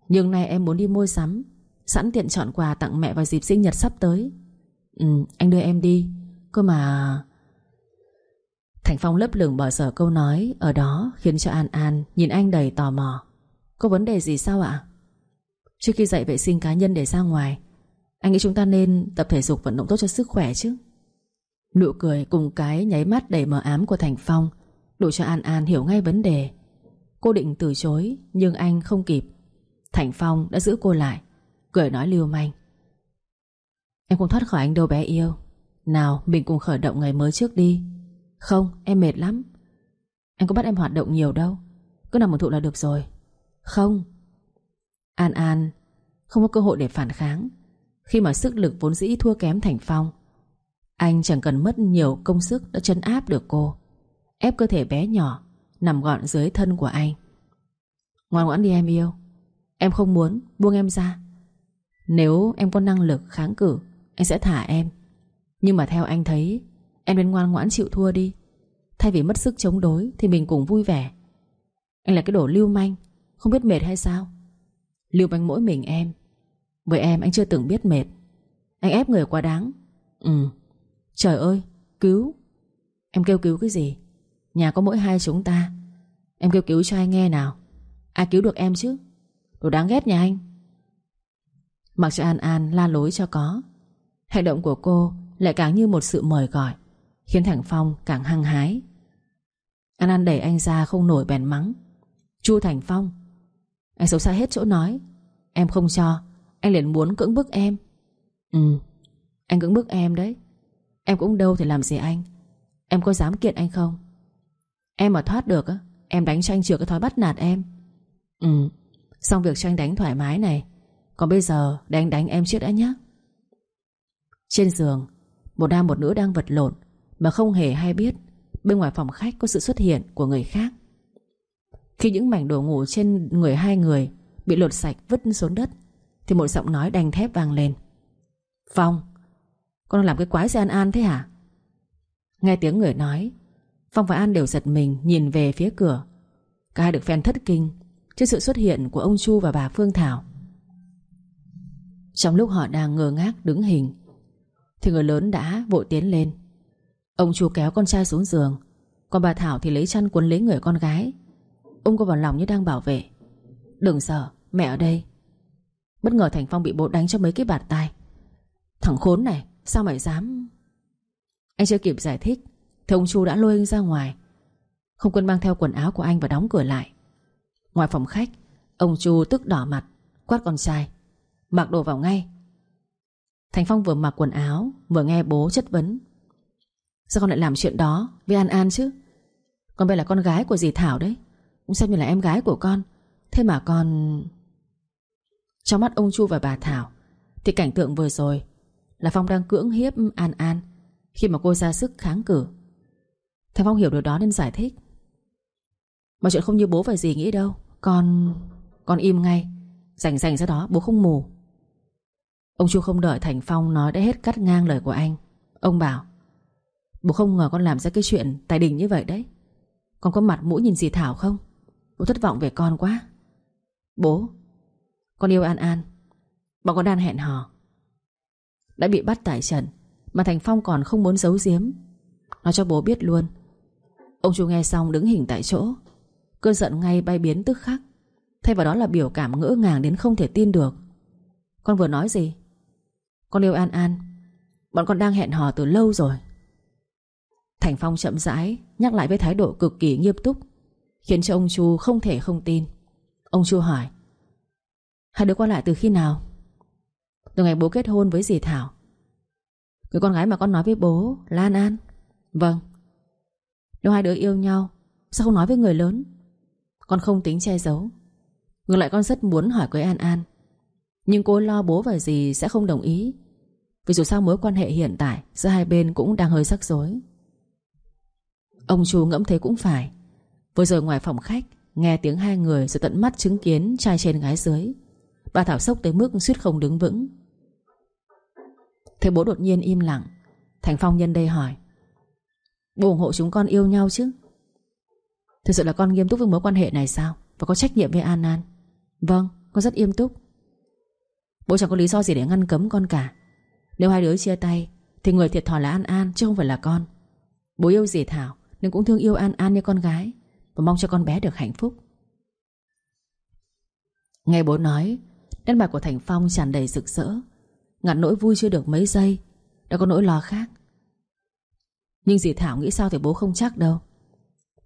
Nhưng nay em muốn đi mua sắm. Sẵn tiện chọn quà tặng mẹ vào dịp sinh nhật sắp tới. Ừ anh đưa em đi. Cơ mà Thành Phong lấp lửng bỏ dở câu nói Ở đó khiến cho An An Nhìn anh đầy tò mò. Có vấn đề gì sao ạ? Trước khi dậy vệ sinh cá nhân để ra ngoài anh nghĩ chúng ta nên tập thể dục vận động tốt cho sức khỏe chứ. Nụ cười cùng cái nháy mắt đầy mờ ám của Thành Phong Đủ cho An An hiểu ngay vấn đề. Cô định từ chối, Nhưng anh không kịp. Thành Phong đã giữ cô lại, Cười nói lưu manh. Em không thoát khỏi anh đâu bé yêu. Nào, mình cùng khởi động ngày mới trước đi. Không, em mệt lắm. Anh có bắt em hoạt động nhiều đâu. Cứ nằm một thụ là được rồi. Không. An An Không có cơ hội để phản kháng. Khi mà sức lực vốn dĩ thua kém Thành Phong. Anh chẳng cần mất nhiều công sức Đã chân áp được cô Ép cơ thể bé nhỏ Nằm gọn dưới thân của anh. Ngoan ngoãn đi em yêu. Em không muốn buông em ra. Nếu em có năng lực kháng cử, Anh sẽ thả em. Nhưng mà theo anh thấy Em nên ngoan ngoãn chịu thua đi. Thay vì mất sức chống đối Thì mình cùng vui vẻ. Anh là cái đồ lưu manh Không biết mệt hay sao? Lưu manh mỗi mình em với em, anh chưa từng biết mệt. Anh ép người quá đáng. Ừ. Trời ơi, Cứu. Em kêu cứu cái gì? Nhà có mỗi hai chúng ta. Em kêu cứu cho anh nghe nào. Ai cứu được em chứ? Đồ đáng ghét nhà anh. Mặc cho An An la lối cho có. Hành động của cô lại càng như một sự mời gọi, Khiến Thằng Phong càng hăng hái. An An đẩy anh ra không nổi bèn mắng. Chu Thành Phong, Anh xấu xa hết chỗ nói. Em không cho. Anh liền muốn cưỡng bức em. Ừ Anh cưỡng bức em đấy. Em cũng đâu thể làm gì anh. Em có dám kiện anh không? Em mà thoát được á, Em đánh cho anh chừa cái thói bắt nạt em. Ừ Xong việc cho anh đánh thoải mái này. Còn bây giờ để anh đánh em trước đã nhé Trên giường, Một nam một nữ đang vật lộn Mà không hề hay biết Bên ngoài phòng khách có sự xuất hiện của người khác. Khi những mảnh đồ ngủ trên người hai người Bị lột sạch vứt xuống đất thì một giọng nói đành thép vang lên. Phong, Con làm cái quái gì An An thế hả? Nghe tiếng người nói, Phong và An đều giật mình nhìn về phía cửa. Cả hai được phen thất kinh Trước sự xuất hiện của ông Chu và bà Phương Thảo. Trong lúc họ đang ngơ ngác đứng hình, Thì người lớn đã vội tiến lên. Ông Chu kéo con trai xuống giường. Còn bà Thảo thì lấy chăn cuốn lấy người con gái. Ông cô vào lòng như đang bảo vệ. Đừng sợ, mẹ ở đây. Bất ngờ Thành Phong bị bố đánh cho mấy cái bạt tay Thằng khốn này, Sao mày dám? Anh chưa kịp giải thích, Thì ông Chu đã lôi anh ra ngoài. Không quân mang theo quần áo của anh và đóng cửa lại. Ngoài phòng khách, Ông Chu tức đỏ mặt, Quát con trai. Mặc đồ vào ngay. Thành Phong vừa mặc quần áo, Vừa nghe bố chất vấn. Sao con lại làm chuyện đó với An An chứ? Con bây là con gái của dì Thảo đấy. Cũng xem như là em gái của con. Thế mà con trong mắt ông Chu và bà Thảo, Thì cảnh tượng vừa rồi Là Phong đang cưỡng hiếp An An Khi mà cô ra sức kháng cử Thằng Phong hiểu điều đó nên giải thích. Mọi chuyện không như bố và gì nghĩ đâu, Con... con im ngay, Rảnh rảnh ra đó bố không mù. Ông Chu không đợi Thành Phong nói đã hết cắt ngang lời của anh. Ông bảo, Bố không ngờ con làm ra cái chuyện tài đình như vậy đấy. Con có mặt mũi nhìn dì Thảo không? Bố thất vọng về con quá. Bố con yêu An An. Bọn con đang hẹn hò. Đã bị bắt tại trận, Mà Thành Phong còn không muốn giấu giếm. Nói cho bố biết luôn. Ông Chu nghe xong đứng hình tại chỗ. Cơn giận ngay bay biến tức khắc. Thay vào đó là biểu cảm ngỡ ngàng đến không thể tin được. Con vừa nói gì? Con yêu An An. Bọn con đang hẹn hò từ lâu rồi. Thành Phong chậm rãi, Nhắc lại với thái độ cực kỳ nghiêm túc, Khiến cho ông Chu không thể không tin. Ông Chu hỏi Hai đứa qua lại từ khi nào? Từ ngày bố kết hôn với dì Thảo. Người con gái mà con nói với bố, Lan An. Vâng. Nếu hai đứa yêu nhau, Sao không nói với người lớn? Con không tính che giấu. Ngược lại con rất muốn hỏi với An An. Nhưng cô lo bố và dì sẽ không đồng ý. Vì dù sao mối quan hệ hiện tại Giữa hai bên cũng đang hơi rắc rối. Ông chú ngẫm thế cũng phải. Vừa rồi ngoài phòng khách, Nghe tiếng hai người rồi tận mắt chứng kiến Trai trên gái dưới. Bà Thảo sốc tới mức suýt không đứng vững. Thấy bố đột nhiên im lặng. Thành Phong nhân đây hỏi, Bố ủng hộ chúng con yêu nhau chứ? Thực sự là con nghiêm túc với mối quan hệ này sao? Và có trách nhiệm với An An? Vâng con rất nghiêm túc. Bố chẳng có lý do gì để ngăn cấm con cả. Nếu hai đứa chia tay, Thì người thiệt thòi là An An chứ không phải là con. Bố yêu dì Thảo, Nhưng cũng thương yêu An An như con gái, Và mong cho con bé được hạnh phúc. Nghe bố nói Nét mặt của Thành Phong tràn đầy rực rỡ. Ngặt nỗi vui chưa được mấy giây, Đã có nỗi lo khác. Nhưng dì Thảo nghĩ sao thì bố không chắc đâu.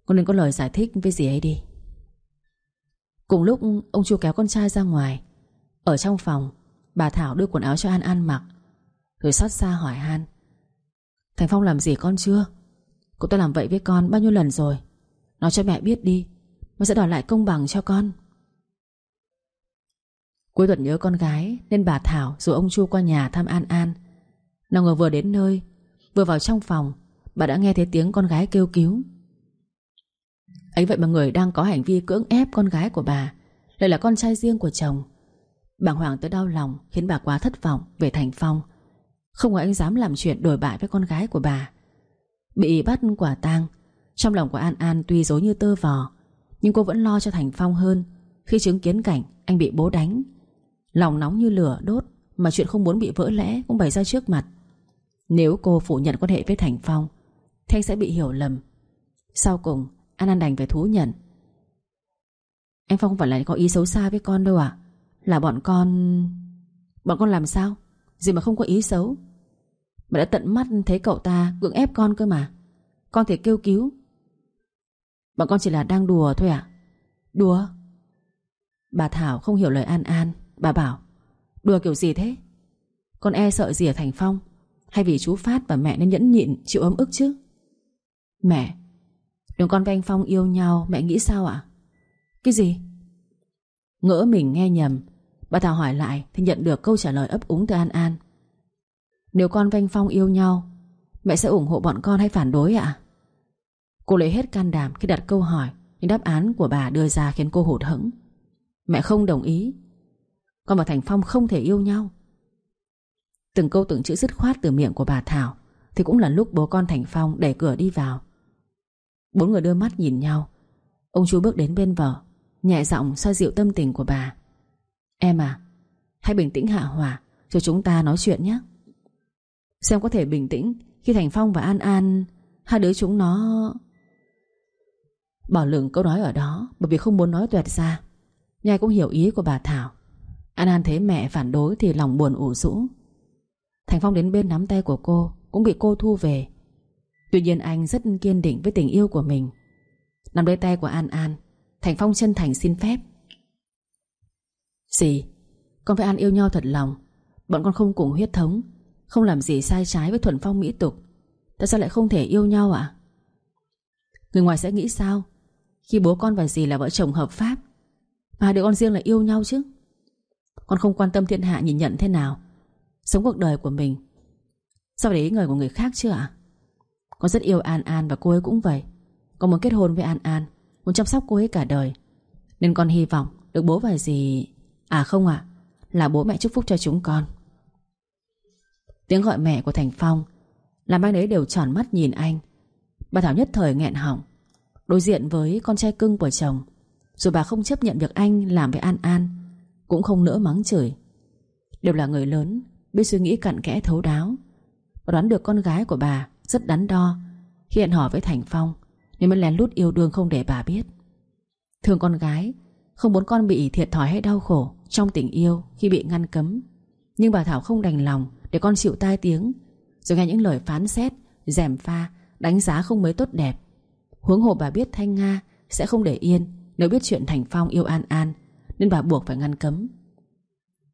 Con nên có lời giải thích với dì ấy đi. Cùng lúc, ông chú kéo con trai ra ngoài. Ở trong phòng, Bà Thảo đưa quần áo cho An An mặc, Rồi xót xa hỏi Han Thành Phong làm gì con chưa? Cô ta làm vậy với con bao nhiêu lần rồi? Nói cho mẹ biết đi, Mẹ sẽ đòi lại công bằng cho con. Cuối tuần nhớ con gái, Nên bà Thảo rồi ông Chu qua nhà thăm An An. Nào ngờ vừa đến nơi, Vừa vào trong phòng, Bà đã nghe thấy tiếng con gái kêu cứu. Ấy vậy mà người đang có hành vi cưỡng ép con gái của bà Lại là con trai riêng của chồng. Bàng hoàng tới đau lòng, Khiến bà quá thất vọng, về Thành Phong. Không có anh dám làm chuyện đổi bại với con gái của bà. Bị bắt quả tang, Trong lòng của An An tuy dối như tơ vò, Nhưng cô vẫn lo cho Thành Phong hơn. Khi chứng kiến cảnh, anh bị bố đánh. Lòng nóng như lửa, đốt, Mà chuyện không muốn bị vỡ lẽ cũng bày ra trước mặt. Nếu cô phủ nhận quan hệ với Thành Phong Thì anh sẽ bị hiểu lầm. Sau cùng, An An đành phải thú nhận. Anh Phong không phải là có ý xấu xa với con đâu à Là bọn con Bọn con làm sao? Gì mà không có ý xấu? Mà đã tận mắt thấy cậu ta cưỡng ép con cơ mà. Con thể kêu cứu. Bọn con chỉ là đang đùa thôi à Đùa? Bà Thảo không hiểu lời An An. Bà bảo, Đùa kiểu gì thế? Con e sợ gì ở Thành Phong? Hay vì chú Phát và mẹ nên nhẫn nhịn, chịu ấm ức chứ? Mẹ, Đừng con với anh Phong yêu nhau, Mẹ nghĩ sao ạ? Cái gì? Ngỡ mình nghe nhầm, Bà Thảo hỏi lại thì nhận được câu trả lời ấp úng từ An An. Nếu con với anh Phong yêu nhau, Mẹ sẽ ủng hộ bọn con hay phản đối ạ? Cô lấy hết can đảm khi đặt câu hỏi, Nhưng đáp án của bà đưa ra khiến cô hụt hẫng. Mẹ không đồng ý con và Thành Phong không thể yêu nhau. Từng câu từng chữ dứt khoát từ miệng của bà Thảo Thì cũng là lúc bố con Thành Phong đẩy cửa đi vào. Bốn người đưa mắt nhìn nhau. Ông chú bước đến bên vợ, Nhẹ giọng xoa dịu tâm tình của bà. Em à Hãy bình tĩnh hạ hỏa, Cho chúng ta nói chuyện nhé. Xem có thể bình tĩnh Khi Thành Phong và An An, Hai đứa chúng nó Bỏ lửng câu nói ở đó Bởi vì không muốn nói tuẹt ra. Nhai cũng hiểu ý của bà Thảo. An An thấy mẹ phản đối thì lòng buồn ủ rũ. Thành Phong đến bên nắm tay của cô, Cũng bị cô thu về. Tuy nhiên anh rất kiên định với tình yêu của mình. Nắm lấy tay của An An, Thành Phong chân thành xin phép. Dì, Con với An yêu nhau thật lòng. Bọn con không cùng huyết thống, Không làm gì sai trái với thuần phong mỹ tục. Tại sao lại không thể yêu nhau ạ? Người ngoài sẽ nghĩ sao? Khi bố con và dì là vợ chồng hợp pháp, Mà đứa con riêng là yêu nhau chứ? Con không quan tâm thiên hạ nhìn nhận thế nào. Sống cuộc đời của mình. Sao để ý người của người khác chưa ạ? Con rất yêu An An và cô ấy cũng vậy. Con muốn kết hôn với An An Muốn chăm sóc cô ấy cả đời. Nên con hy vọng được bố và gì, À không ạ. Là bố mẹ chúc phúc cho chúng con. Tiếng gọi mẹ của Thành Phong Làm anh ấy đều tròn mắt nhìn anh. Bà Thảo nhất thời nghẹn họng. Đối diện với con trai cưng của chồng Rồi bà không chấp nhận việc anh làm với An An cũng không nỡ mắng chửi. Đều là người lớn Biết suy nghĩ cặn kẽ thấu đáo. Và đoán được con gái của bà rất đắn đo Khi hẹn hò với Thành Phong Nên mới lén lút yêu đương không để bà biết. Thương con gái Không muốn con bị thiệt thòi hay đau khổ Trong tình yêu khi bị ngăn cấm. Nhưng bà Thảo không đành lòng Để con chịu tai tiếng Rồi nghe những lời phán xét, dèm pha Đánh giá không mấy tốt đẹp. Huống hồ bà biết Thanh Nga sẽ không để yên Nếu biết chuyện Thành Phong yêu An An nên bà buộc phải ngăn cấm.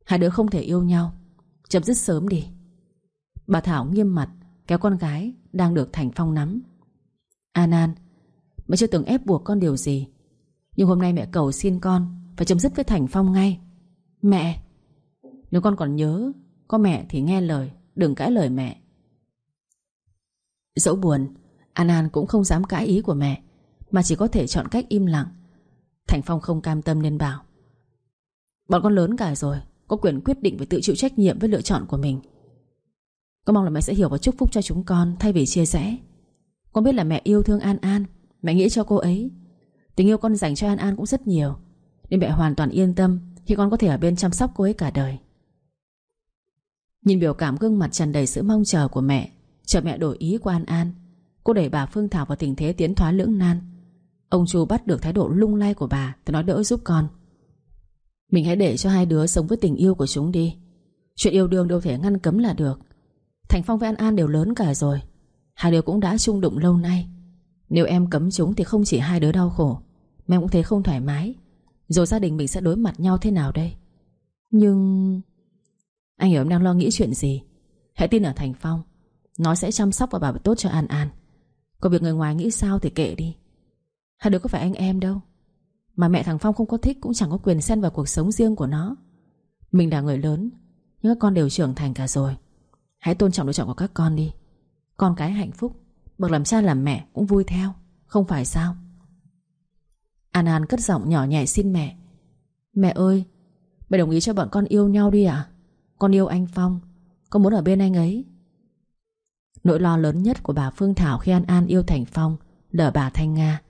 Hai đứa không thể yêu nhau. Chấm dứt sớm đi. Bà Thảo nghiêm mặt, Kéo con gái đang được Thành Phong nắm. À, An An Mẹ chưa từng ép buộc con điều gì. Nhưng hôm nay mẹ cầu xin con Phải chấm dứt với Thành Phong ngay. Mẹ, Nếu con còn nhớ Có mẹ thì nghe lời, Đừng cãi lời mẹ. Dẫu buồn An An cũng không dám cãi ý của mẹ, Mà chỉ có thể chọn cách im lặng. Thành Phong không cam tâm nên bảo Bọn con lớn cả rồi, Có quyền quyết định về tự chịu trách nhiệm với lựa chọn của mình. Con mong là mẹ sẽ hiểu và chúc phúc cho chúng con, Thay vì chia rẽ. Con biết là mẹ yêu thương An An, Mẹ nghĩ cho cô ấy. Tình yêu con dành cho An An cũng rất nhiều, Nên mẹ hoàn toàn yên tâm Khi con có thể ở bên chăm sóc cô ấy cả đời. Nhìn biểu cảm gương mặt tràn đầy sự mong chờ của mẹ Chờ mẹ đổi ý của An An. Cô đẩy bà Phương Thảo vào tình thế tiến thoái lưỡng nan. Ông Chu bắt được thái độ lung lay của bà, Thì nói đỡ giúp con. Mình hãy để cho hai đứa sống với tình yêu của chúng đi. Chuyện yêu đương đâu thể ngăn cấm là được. Thành Phong với An An đều lớn cả rồi. Hai đứa cũng đã chung đụng lâu nay. Nếu em cấm chúng thì không chỉ hai đứa đau khổ em cũng thấy không thoải mái. Rồi gia đình mình sẽ đối mặt nhau thế nào đây. Nhưng Anh hiểu em đang lo nghĩ chuyện gì? Hãy tin ở Thành Phong. Nó sẽ chăm sóc và bảo vệ tốt cho An An. Còn việc người ngoài nghĩ sao thì kệ đi. Hai đứa có phải anh em đâu? Mà mẹ thằng Phong không có thích Cũng chẳng có quyền xen vào cuộc sống riêng của nó. Mình là người lớn, Nhưng các con đều trưởng thành cả rồi. Hãy tôn trọng lựa chọn của các con đi. Con cái hạnh phúc, Bậc làm cha làm mẹ cũng vui theo, Không phải sao? An An cất giọng nhỏ nhẹ xin mẹ. Mẹ ơi, Mẹ đồng ý cho bọn con yêu nhau đi à Con yêu anh Phong, Con muốn ở bên anh ấy. Nỗi lo lớn nhất của bà Phương Thảo khi An An yêu Thành Phong Là bà Thanh Nga.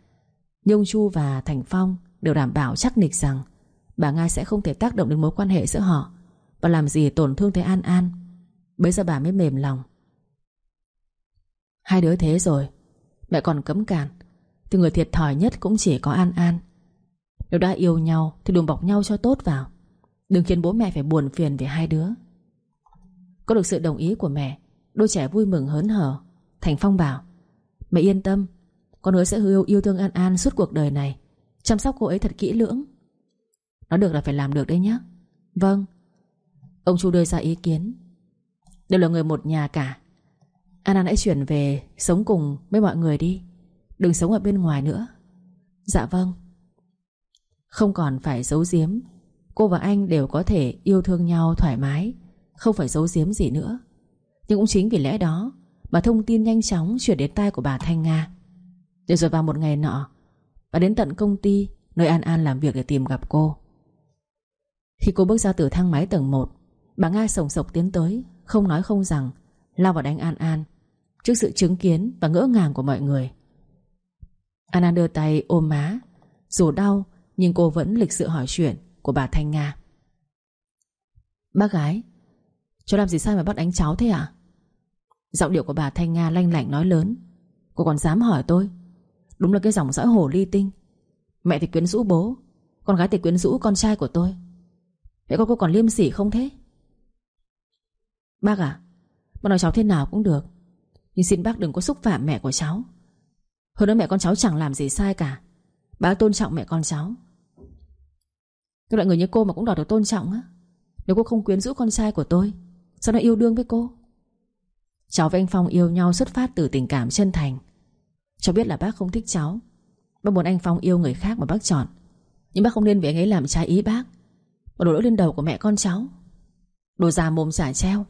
Nhung Chu và Thành Phong Đều đảm bảo chắc nịch rằng Bà Nga sẽ không thể tác động đến mối quan hệ giữa họ Và làm gì tổn thương tới An An. Bây giờ bà mới mềm lòng. Hai đứa thế rồi Mẹ còn cấm cản Thì người thiệt thòi nhất cũng chỉ có An An. Nếu đã yêu nhau Thì đừng bọc nhau cho tốt vào Đừng khiến bố mẹ phải buồn phiền về hai đứa. Có được sự đồng ý của mẹ Đôi trẻ vui mừng hớn hở Thành Phong bảo Mẹ yên tâm Con hứa sẽ yêu, yêu thương An An suốt cuộc đời này. Chăm sóc cô ấy thật kỹ lưỡng. Nó được là phải làm được đấy nhé Vâng. Ông Chu đưa ra ý kiến. Đều là người một nhà cả. An An hãy chuyển về sống cùng với mọi người đi. Đừng sống ở bên ngoài nữa. Dạ vâng. Không còn phải giấu giếm. Cô và anh đều có thể yêu thương nhau thoải mái. Không phải giấu giếm gì nữa. Nhưng cũng chính vì lẽ đó Mà thông tin nhanh chóng chuyển đến tai của bà Thanh Nga. Để rồi vào một ngày nọ và đến tận công ty, Nơi An An làm việc để tìm gặp cô. Khi cô bước ra từ thang máy tầng 1 Bà Nga sồng sộc tiến tới, Không nói không rằng, Lao vào đánh An An, Trước sự chứng kiến và ngỡ ngàng của mọi người. An An đưa tay ôm má, Dù đau, Nhưng cô vẫn lịch sự hỏi chuyện Của bà Thanh Nga. Bác gái Cháu làm gì sai mà bắt đánh cháu thế ạ? Giọng điệu của bà Thanh Nga lanh lảnh nói lớn. Cô còn dám hỏi tôi Đúng là cái dòng dõi hồ ly tinh. Mẹ thì quyến rũ bố, Con gái thì quyến rũ con trai của tôi. Vậy con cô còn liêm sỉ không thế? Bác à Bác nói cháu thế nào cũng được. Nhưng xin bác đừng có xúc phạm mẹ của cháu. Hơn nữa mẹ con cháu chẳng làm gì sai cả. Bác tôn trọng mẹ con cháu. Cái loại người như cô mà cũng đòi được tôn trọng á. Nếu cô không quyến rũ con trai của tôi, Sao nó yêu đương với cô? Cháu và anh Phong yêu nhau xuất phát từ tình cảm chân thành. Cháu biết là bác không thích cháu. Bác muốn anh Phong yêu người khác mà bác chọn. Nhưng bác không nên vì anh ấy làm trái ý bác, Mà đổ lỗi lên đầu của mẹ con cháu. Đồ già mồm giả treo.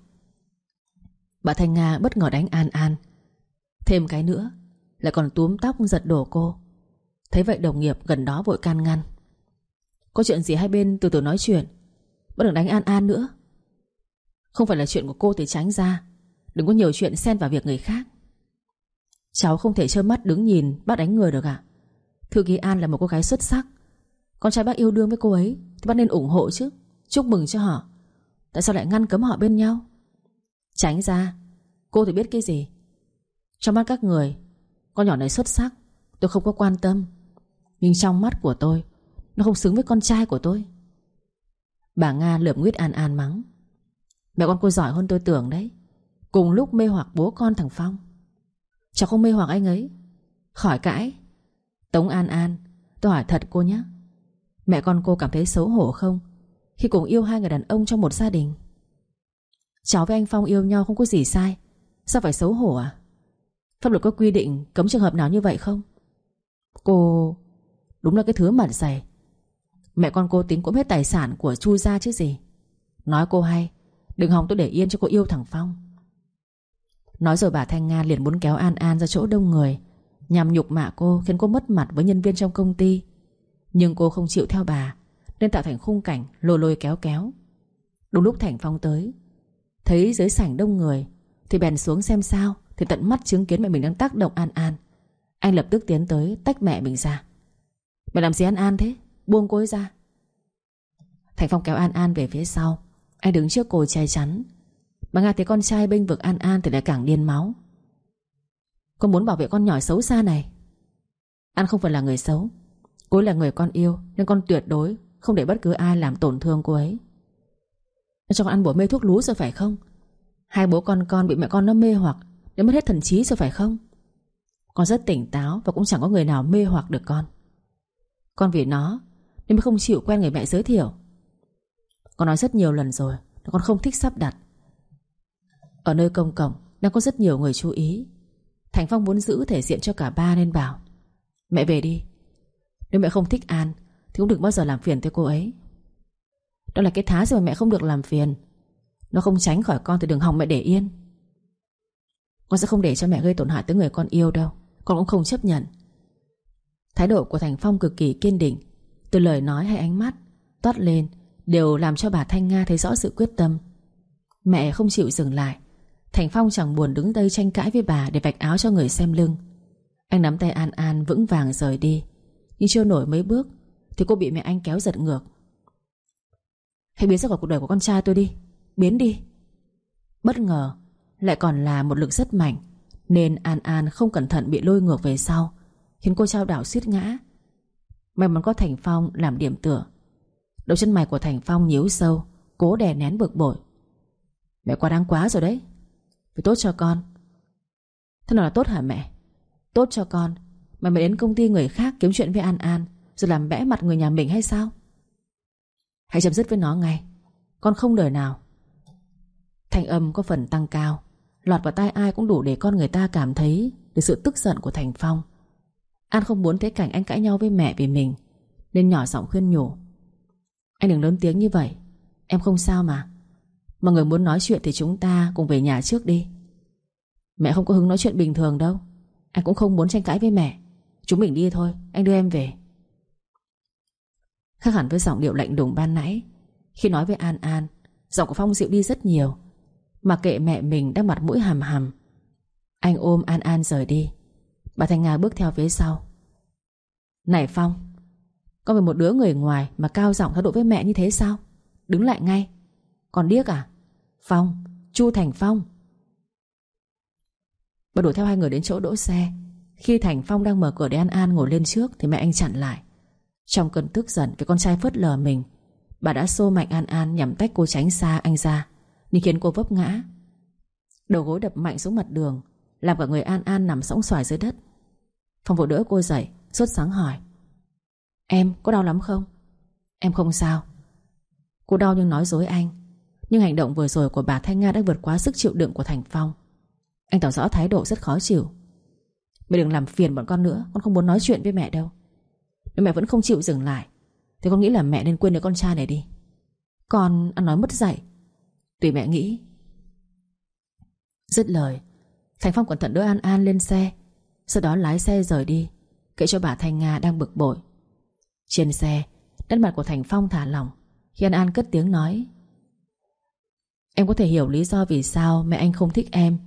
Bà Thanh Nga bất ngờ đánh An An. Thêm cái nữa, Lại còn túm tóc giật đổ cô. Thấy vậy đồng nghiệp gần đó vội can ngăn. Có chuyện gì hai bên từ từ nói chuyện. Bất đừng đánh An An nữa. Không phải là chuyện của cô thì tránh ra. Đừng có nhiều chuyện xen vào việc người khác. Cháu không thể trơ mắt đứng nhìn Bác đánh người được ạ. Thư ký An là một cô gái xuất sắc. Con trai bác yêu đương với cô ấy, Thì bác nên ủng hộ chứ. Chúc mừng cho họ. Tại sao lại ngăn cấm họ bên nhau? Tránh ra. Cô thì biết cái gì? Trong mắt các người, Con nhỏ này xuất sắc. Tôi không có quan tâm. Nhưng trong mắt của tôi, Nó không xứng với con trai của tôi. Bà Nga lượm nguyết an an mắng. Mẹ con cô giỏi hơn tôi tưởng đấy. Cùng lúc mê hoặc bố con thằng Phong. Cháu không mê hoặc anh ấy. Khỏi cãi. Tống An An, Tôi hỏi thật cô nhé. Mẹ con cô cảm thấy xấu hổ không? Khi cùng yêu hai người đàn ông trong một gia đình. Cháu với anh Phong yêu nhau không có gì sai. Sao phải xấu hổ à? Pháp luật có quy định cấm trường hợp nào như vậy không? Cô, Đúng là cái thứ mẩn dày. Mẹ con cô tính cũng hết tài sản của Chu gia chứ gì. Nói cô hay, Đừng hòng tôi để yên cho cô yêu thằng Phong. Nói rồi bà Thanh Nga liền muốn kéo An An ra chỗ đông người. Nhằm nhục mạ cô Khiến cô mất mặt với nhân viên trong công ty. Nhưng cô không chịu theo bà, Nên tạo thành khung cảnh lôi lôi kéo kéo. Đúng lúc Thành Phong tới, Thấy dưới sảnh đông người, Thì bèn xuống xem sao, Thì tận mắt chứng kiến mẹ mình đang tác động An An. Anh lập tức tiến tới tách mẹ mình ra. Mẹ làm gì An An thế? Buông cô ấy ra. Thành Phong kéo An An về phía sau. Anh đứng trước cô che chắn mà Nga thấy con trai bênh vực An An Thì lại càng điên máu. Con muốn bảo vệ con nhỏ xấu xa này. An không phải là người xấu. Cô ấy là người con yêu, Nên con tuyệt đối Không để bất cứ ai làm tổn thương cô ấy. Cho con ăn bổ mê thuốc lú rồi phải không? Hai bố con con bị mẹ con nó mê hoặc Để mất hết thần trí rồi phải không? Con rất tỉnh táo Và cũng chẳng có người nào mê hoặc được con. Con vì nó Nên mới không chịu quen người mẹ giới thiệu. Con nói rất nhiều lần rồi Con không thích sắp đặt. Ở nơi công cộng, Đang có rất nhiều người chú ý. Thành Phong muốn giữ thể diện cho cả ba nên bảo, Mẹ về đi. Nếu mẹ không thích An, Thì cũng đừng bao giờ làm phiền tới cô ấy. Đó là cái thá gì mà mẹ không được làm phiền? Nó không tránh khỏi con thì đừng hòng mẹ để yên. Con sẽ không để cho mẹ gây tổn hại tới người con yêu đâu, Con cũng không chấp nhận. Thái độ của Thành Phong cực kỳ kiên định. Từ lời nói hay ánh mắt, Toát lên, Đều làm cho bà Thanh Nga thấy rõ sự quyết tâm. Mẹ không chịu dừng lại Thành Phong chẳng buồn đứng đây tranh cãi với bà Để vạch áo cho người xem lưng. Anh nắm tay An An, vững vàng rời đi. Nhưng chưa nổi mấy bước, Thì cô bị mẹ anh kéo giật ngược. Hãy biến ra khỏi cuộc đời của con trai tôi đi. Biến đi. Bất ngờ, Lại còn là một lực rất mạnh, Nên An An không cẩn thận bị lôi ngược về sau, Khiến cô trao đảo suýt ngã. May mắn có Thành Phong làm điểm tựa. Đầu chân mày của Thành Phong nhíu sâu, Cố đè nén bực bội. Mẹ quá đáng quá rồi đấy. Phải tốt cho con. Thế nào là tốt hả mẹ? Tốt cho con. Mà mày đến công ty người khác kiếm chuyện với An An, Rồi làm bẽ mặt người nhà mình hay sao? Hãy chấm dứt với nó ngay. Con không đời nào. Thanh âm có phần tăng cao. Lọt vào tai ai cũng đủ để con người ta cảm thấy Được sự tức giận của Thành Phong. An không muốn thấy cảnh anh cãi nhau với mẹ vì mình, Nên nhỏ giọng khuyên nhủ. Anh đừng lớn tiếng như vậy. Em không sao mà. Mà người muốn nói chuyện thì chúng ta cùng về nhà trước đi. Mẹ không có hứng nói chuyện bình thường đâu. Anh cũng không muốn tranh cãi với mẹ. Chúng mình đi thôi, Anh đưa em về. Khác hẳn với giọng điệu lạnh đùng ban nãy. Khi nói với An An, Giọng của Phong dịu đi rất nhiều. Mà kệ mẹ mình đang mặt mũi hàm hàm. Anh ôm An An rời đi. Bà Thanh Nga bước theo phía sau. Này Phong Con về một đứa người ngoài Mà cao giọng thái độ với mẹ như thế sao? Đứng lại ngay. Còn điếc à? Phong, Chu Thành Phong. Bà đuổi theo hai người đến chỗ đỗ xe. Khi Thành Phong đang mở cửa để An An ngồi lên trước Thì mẹ anh chặn lại. Trong cơn tức giận vì con trai phớt lờ mình, Bà đã xô mạnh An An nhằm tách cô tránh xa anh ra, Nhưng khiến cô vấp ngã. Đầu gối đập mạnh xuống mặt đường, Làm cả người An An nằm sóng xoài dưới đất. Phong vội đỡ cô dậy Suốt sáng hỏi, Em có đau lắm không? Em không sao. Cô đau nhưng nói dối anh nhưng hành động vừa rồi của bà Thanh Nga đã vượt quá sức chịu đựng của Thành Phong. Anh tỏ rõ thái độ rất khó chịu. Mẹ đừng làm phiền bọn con nữa, Con không muốn nói chuyện với mẹ đâu. Nếu mẹ vẫn không chịu dừng lại. Thì con nghĩ là mẹ nên quên đứa con trai này đi. Con ăn nói mất dạy. Tùy mẹ nghĩ. Dứt lời, Thành Phong cẩn thận đỡ An An lên xe. Sau đó lái xe rời đi Kệ cho bà Thanh Nga đang bực bội. Trên xe Đất mặt của Thành Phong thả lỏng, Khi An An cất tiếng nói. Em có thể hiểu lý do vì sao mẹ anh không thích em.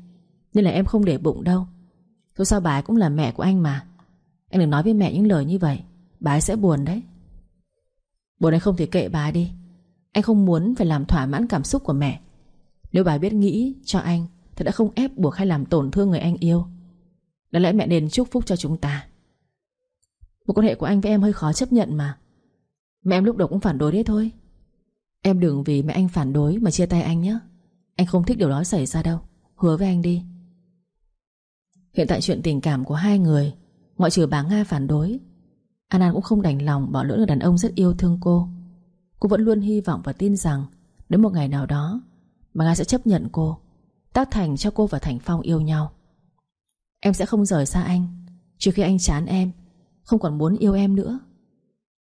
Nhưng là em không để bụng đâu. Thôi sao bà ấy cũng là mẹ của anh mà. Anh đừng nói với mẹ những lời như vậy. Bà ấy sẽ buồn đấy. Buồn anh không thì kệ bà ấy đi. Anh không muốn phải làm thỏa mãn cảm xúc của mẹ. Nếu bà biết nghĩ cho anh, Thì đã không ép buộc hay làm tổn thương người anh yêu. Đáng lẽ mẹ nên chúc phúc cho chúng ta. Một quan hệ của anh với em hơi khó chấp nhận mà. Mẹ em lúc đầu cũng phản đối đấy thôi. Em đừng vì mẹ anh phản đối mà chia tay anh nhé. Anh không thích điều đó xảy ra đâu. Hứa với anh đi. Hiện tại chuyện tình cảm của hai người, Ngoại trừ bà Nga phản đối, An An cũng không đành lòng bỏ lỡ người đàn ông rất yêu thương cô. Cô vẫn luôn hy vọng và tin rằng Đến một ngày nào đó, Bà Nga sẽ chấp nhận cô, Tác thành cho cô và Thành Phong yêu nhau. Em sẽ không rời xa anh. Trừ khi anh chán em, Không còn muốn yêu em nữa.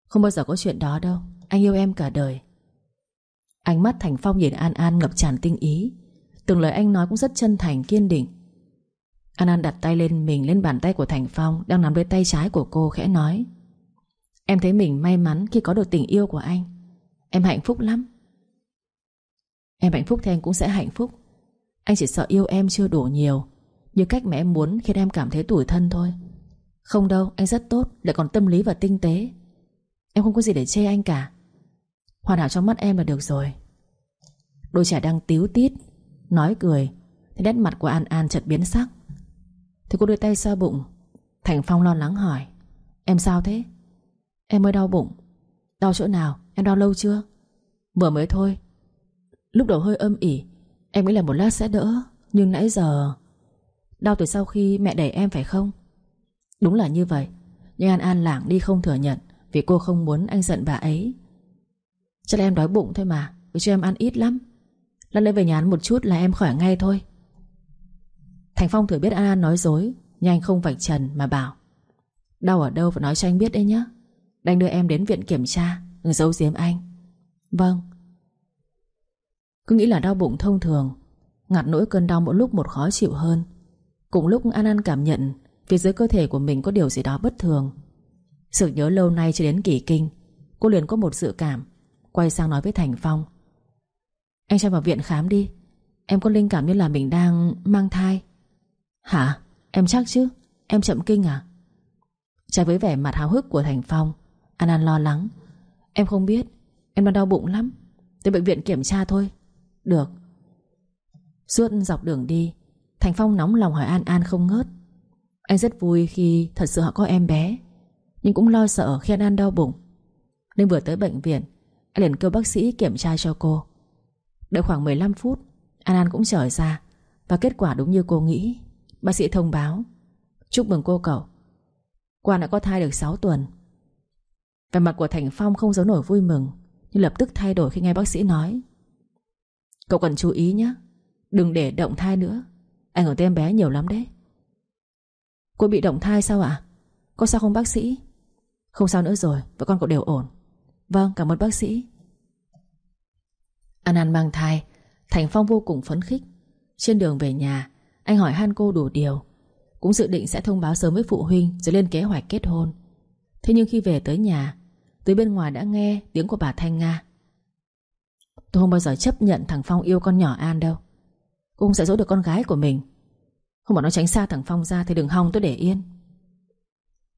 Không bao giờ có chuyện đó đâu. Anh yêu em cả đời. Ánh mắt Thành Phong nhìn An An ngập tràn tinh ý. Từng lời anh nói cũng rất chân thành kiên định. An An đặt tay lên mình Lên bàn tay của Thành Phong Đang nắm lấy tay trái của cô khẽ nói Em thấy mình may mắn khi có được tình yêu của anh. Em hạnh phúc lắm. Em hạnh phúc thì anh cũng sẽ hạnh phúc. Anh chỉ sợ yêu em chưa đủ nhiều Như cách mà em muốn khiến em cảm thấy tủi thân thôi. Không đâu, anh rất tốt Lại còn tâm lý và tinh tế. Em không có gì để chê anh cả. Hoàn hảo trong mắt em là được rồi. Đôi trẻ đang tíu tít, Nói cười, Thì nét mặt của An An chợt biến sắc. Thì cô đưa tay xoa bụng, Thành Phong lo lắng hỏi, Em sao thế? Em mới đau bụng. Đau chỗ nào? Em đau lâu chưa? Vừa mới thôi. Lúc đầu hơi âm ỉ, Em nghĩ là một lát sẽ đỡ, Nhưng nãy giờ Đau từ sau khi mẹ đẩy em phải không? Đúng là như vậy, Nhưng An An lảng đi không thừa nhận Vì cô không muốn anh giận bà ấy. Chắc là em đói bụng thôi mà, Vì cho em ăn ít lắm. Lần lên về nhà ăn một chút là em khỏi ngay thôi. Thành Phong thừa biết An An nói dối, Nhưng anh không vạch trần mà bảo, Đau ở đâu phải nói cho anh biết đấy nhá. Đang đưa em đến viện kiểm tra, Đừng giấu giếm anh. Vâng. Cứ nghĩ là đau bụng thông thường, Ngặt nỗi cơn đau mỗi lúc một khó chịu hơn. Cùng lúc An An cảm nhận Phía dưới cơ thể của mình có điều gì đó bất thường. Sự nhớ lâu nay chưa đến kỳ kinh, Cô liền có một sự cảm Quay sang nói với Thành Phong. Anh cho vào viện khám đi. Em có linh cảm như là mình đang mang thai. Hả? Em chắc chứ? Em chậm kinh à? Trái với vẻ mặt háo hức của Thành Phong, An An lo lắng. Em không biết, Em đang đau bụng lắm. Tới bệnh viện kiểm tra thôi. Được. Suốt dọc đường đi, Thành Phong nóng lòng hỏi An An không ngớt. Anh rất vui khi thật sự họ có em bé, Nhưng cũng lo sợ khi An An đau bụng. Nên vừa tới bệnh viện anh liền kêu bác sĩ kiểm tra cho cô. Đợi khoảng 15 phút, An An cũng trở ra Và kết quả đúng như cô nghĩ. Bác sĩ thông báo, Chúc mừng cô cậu. Quan đã có thai được 6 tuần. Vẻ mặt của Thành Phong không giấu nổi vui mừng, Nhưng lập tức thay đổi khi nghe bác sĩ nói. Cậu cần chú ý nhé, Đừng để động thai nữa, Ảnh hưởng tới em bé nhiều lắm đấy. Cô bị động thai sao ạ? Có sao không bác sĩ? Không sao nữa rồi, Vợ con cậu đều ổn. Vâng cảm ơn bác sĩ. An An mang thai, Thành Phong vô cùng phấn khích. Trên đường về nhà, Anh hỏi han cô đủ điều. Cũng dự định sẽ thông báo sớm với phụ huynh Rồi lên kế hoạch kết hôn. Thế nhưng khi về tới nhà, Từ bên ngoài đã nghe tiếng của bà Thanh Nga. Tôi không bao giờ chấp nhận thằng Phong yêu con nhỏ An đâu. Cô không sẽ dỗ được con gái của mình. Không bảo nó tránh xa thằng Phong ra Thì đừng hòng tôi để yên.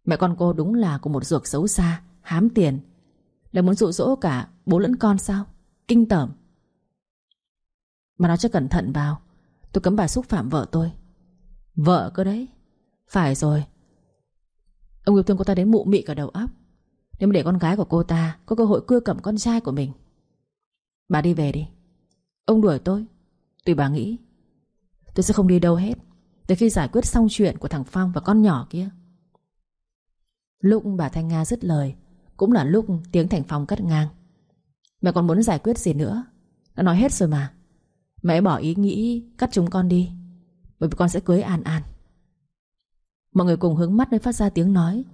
Mẹ con cô đúng là của một ruột xấu xa, Hám tiền. Lại muốn dụ dỗ cả bố lẫn con sao? Kinh tởm. Mà nó cho cẩn thận vào. Tôi cấm bà xúc phạm vợ tôi. Vợ cơ đấy. Phải rồi. Ông yêu thương cô ta đến mụ mị cả đầu óc. Nếu mà để con gái của cô ta Có cơ hội cưa cầm con trai của mình. Bà đi về đi. Ông đuổi tôi. Tùy bà nghĩ, Tôi sẽ không đi đâu hết. Từ khi giải quyết xong chuyện của thằng Phong và con nhỏ kia. Lúc bà Thanh Nga dứt lời cũng là lúc tiếng Thành Phong cắt ngang. Mẹ còn muốn giải quyết gì nữa? Đã nói hết rồi mà. Mẹ bỏ ý nghĩ cắt chúng con đi, Bởi vì con sẽ cưới An An. Mọi người cùng hướng mắt nơi phát ra tiếng nói.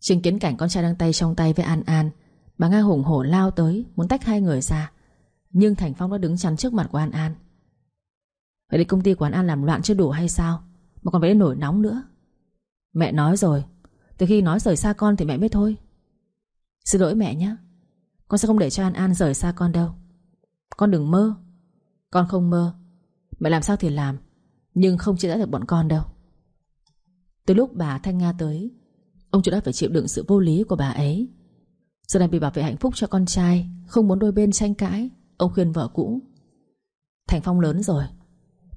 Chứng kiến cảnh con trai đang tay trong tay với An An, Bà Nga hùng hổ lao tới, Muốn tách hai người ra. Nhưng Thành Phong đã đứng chắn trước mặt của An An. Vậy thì công ty của An An làm loạn chưa đủ hay sao? Mà còn phải nổi nóng nữa. Mẹ nói rồi. Từ khi nói rời xa con thì mẹ biết thôi. Xin lỗi mẹ nhé. Con sẽ không để cho An An rời xa con đâu. Con đừng mơ. Con không mơ. Mẹ làm sao thì làm Nhưng không chia rẽ được bọn con đâu. Từ lúc bà Thanh Nga tới Ông chủ đã phải chịu đựng sự vô lý của bà ấy. Giờ này bị bảo vệ hạnh phúc cho con trai Không muốn đôi bên tranh cãi Ông khuyên vợ cũ. Thành Phong lớn rồi.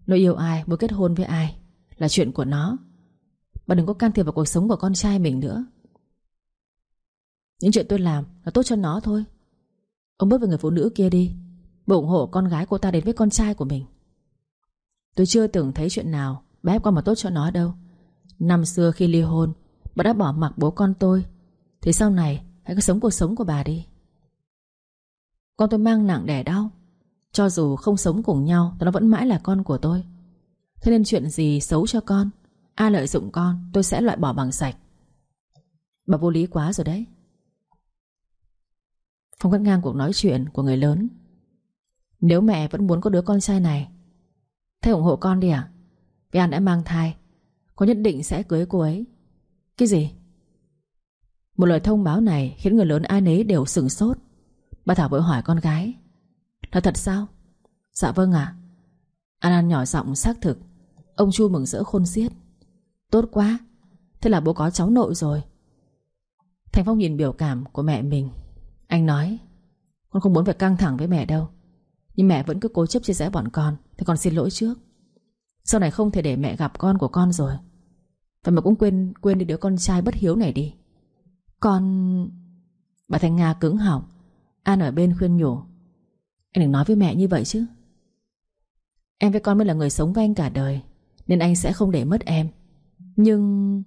Nó yêu ai, muốn kết hôn với ai Là chuyện của nó. Bà đừng có can thiệp vào cuộc sống của con trai mình nữa. Những chuyện tôi làm Là tốt cho nó thôi. Ông bước về người phụ nữ kia đi Bộ ủng hộ con gái cô ta đến với con trai của mình. Tôi chưa từng thấy chuyện nào Bà ép con mà tốt cho nó đâu. Năm xưa khi ly hôn, Bà đã bỏ mặc bố con tôi, Thì sau này hãy cứ sống cuộc sống của bà đi. Con tôi mang nặng đẻ đau. Cho dù không sống cùng nhau Nó vẫn mãi là con của tôi. Thế nên chuyện gì xấu cho con, Ai lợi dụng con, tôi sẽ loại bỏ bằng sạch. Bà vô lý quá rồi đấy. Phong cắt ngang cuộc nói chuyện của người lớn. Nếu mẹ vẫn muốn có đứa con trai này, Thế ủng hộ con đi à Vì An đã mang thai, có nhất định sẽ cưới cô ấy. Cái gì? Một lời thông báo này khiến người lớn ai nấy đều sửng sốt. Bà Thảo vội hỏi con gái, Là thật sao? Dạ vâng ạ. An An nhỏ giọng xác thực, Ông Chu mừng rỡ khôn xiết. Tốt quá, Thế là bố có cháu nội rồi. Thành Phong nhìn biểu cảm của mẹ mình. Anh nói, Con không muốn phải căng thẳng với mẹ đâu. Nhưng mẹ vẫn cứ cố chấp chia rẽ bọn con, Thì con xin lỗi trước. Sau này không thể để mẹ gặp con của con rồi. Và mà cũng quên quên đi đứa con trai bất hiếu này đi. Con, Bà Thanh Nga cứng họng, An ở bên khuyên nhủ, Anh đừng nói với mẹ như vậy chứ. Em với con mới là người sống với anh cả đời, Nên anh sẽ không để mất em. Nhưng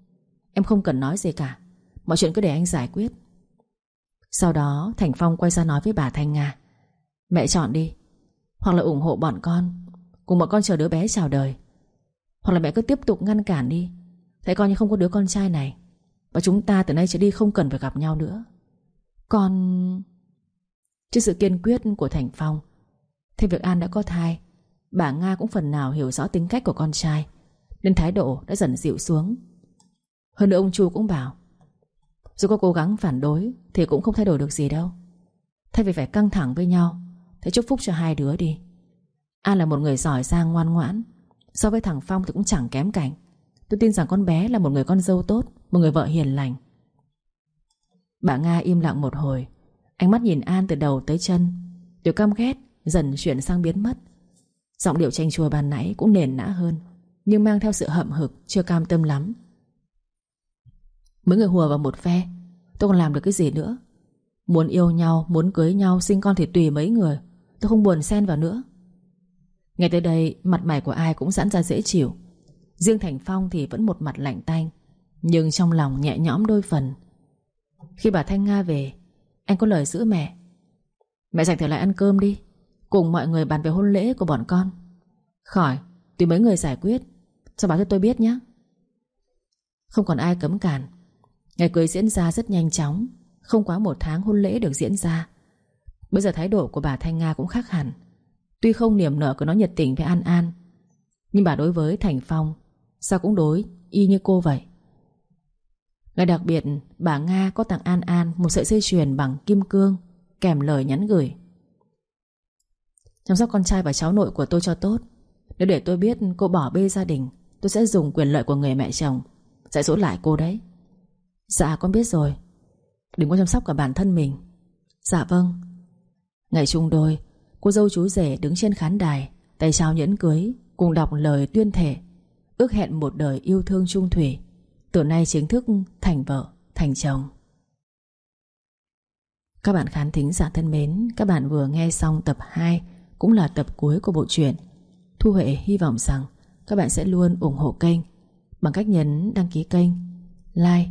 Em không cần nói gì cả. Mọi chuyện cứ để anh giải quyết. Sau đó, Thành Phong quay ra nói với bà Thanh Nga, Mẹ chọn đi, Hoặc là ủng hộ bọn con, Cùng bọn con chờ đứa bé chào đời. Hoặc là mẹ cứ tiếp tục ngăn cản đi, Thấy con như không có đứa con trai này, Và chúng ta từ nay trở đi không cần phải gặp nhau nữa. Con, Trước sự kiên quyết của Thành Phong, Thì việc An đã có thai, Bà Nga cũng phần nào hiểu rõ tính cách của con trai, Nên thái độ đã dần dịu xuống. Hơn nữa ông Chu cũng bảo dù có cố gắng phản đối Thì cũng không thay đổi được gì đâu. Thay vì phải căng thẳng với nhau Thì chúc phúc cho hai đứa đi. An là một người giỏi giang ngoan ngoãn, So với thằng Phong thì cũng chẳng kém cảnh Tôi tin rằng con bé là một người con dâu tốt, Một người vợ hiền lành. Bà Nga im lặng một hồi, Ánh mắt nhìn An từ đầu tới chân Điều căm ghét, dần chuyển sang biến mất. Giọng điệu tranh chua ban nãy cũng nền nã hơn, Nhưng mang theo sự hậm hực, Chưa cam tâm lắm. Mấy người hùa vào một phe. Tôi còn làm được cái gì nữa? Muốn yêu nhau, muốn cưới nhau, sinh con thì tùy mấy người. Tôi không buồn xen vào nữa. Nghe tới đây Mặt mày của ai cũng giãn ra dễ chịu. Riêng Thành Phong thì vẫn một mặt lạnh tanh Nhưng trong lòng nhẹ nhõm đôi phần. Khi bà Thanh Nga về Anh có lời giữ mẹ. Mẹ dành thời lại ăn cơm đi Cùng mọi người bàn về hôn lễ của bọn con. Khỏi Tùy mấy người giải quyết sau báo cho tôi biết nhé. Không còn ai cấm cản. Ngày cưới diễn ra rất nhanh chóng. Không quá một tháng hôn lễ được diễn ra. Bây giờ thái độ của bà Thanh Nga cũng khác hẳn. Tuy không niềm nở của nó nhiệt tình với An An, Nhưng bà đối với Thành Phong, Sao cũng đối y như cô vậy. Ngày đặc biệt, Bà Nga có tặng An An Một sợi dây chuyền bằng kim cương, Kèm lời nhắn gửi. Chăm sóc con trai và cháu nội của tôi cho tốt. Nếu để tôi biết cô bỏ bê gia đình, Tôi sẽ dùng quyền lợi của người mẹ chồng, Dạy dỗ lại cô đấy. Dạ con biết rồi. Đừng có chăm sóc cả bản thân mình. Dạ vâng. Ngày chung đôi Cô dâu chú rể đứng trên khán đài Tay trao nhẫn cưới Cùng đọc lời tuyên thể Ước hẹn một đời yêu thương chung thủy Từ nay chính thức thành vợ Thành chồng. Các bạn khán thính giả thân mến Các bạn vừa nghe xong tập 2 Cũng là tập cuối của bộ truyện. Thu Huệ hy vọng rằng Các bạn sẽ luôn ủng hộ kênh Bằng cách nhấn đăng ký kênh Like,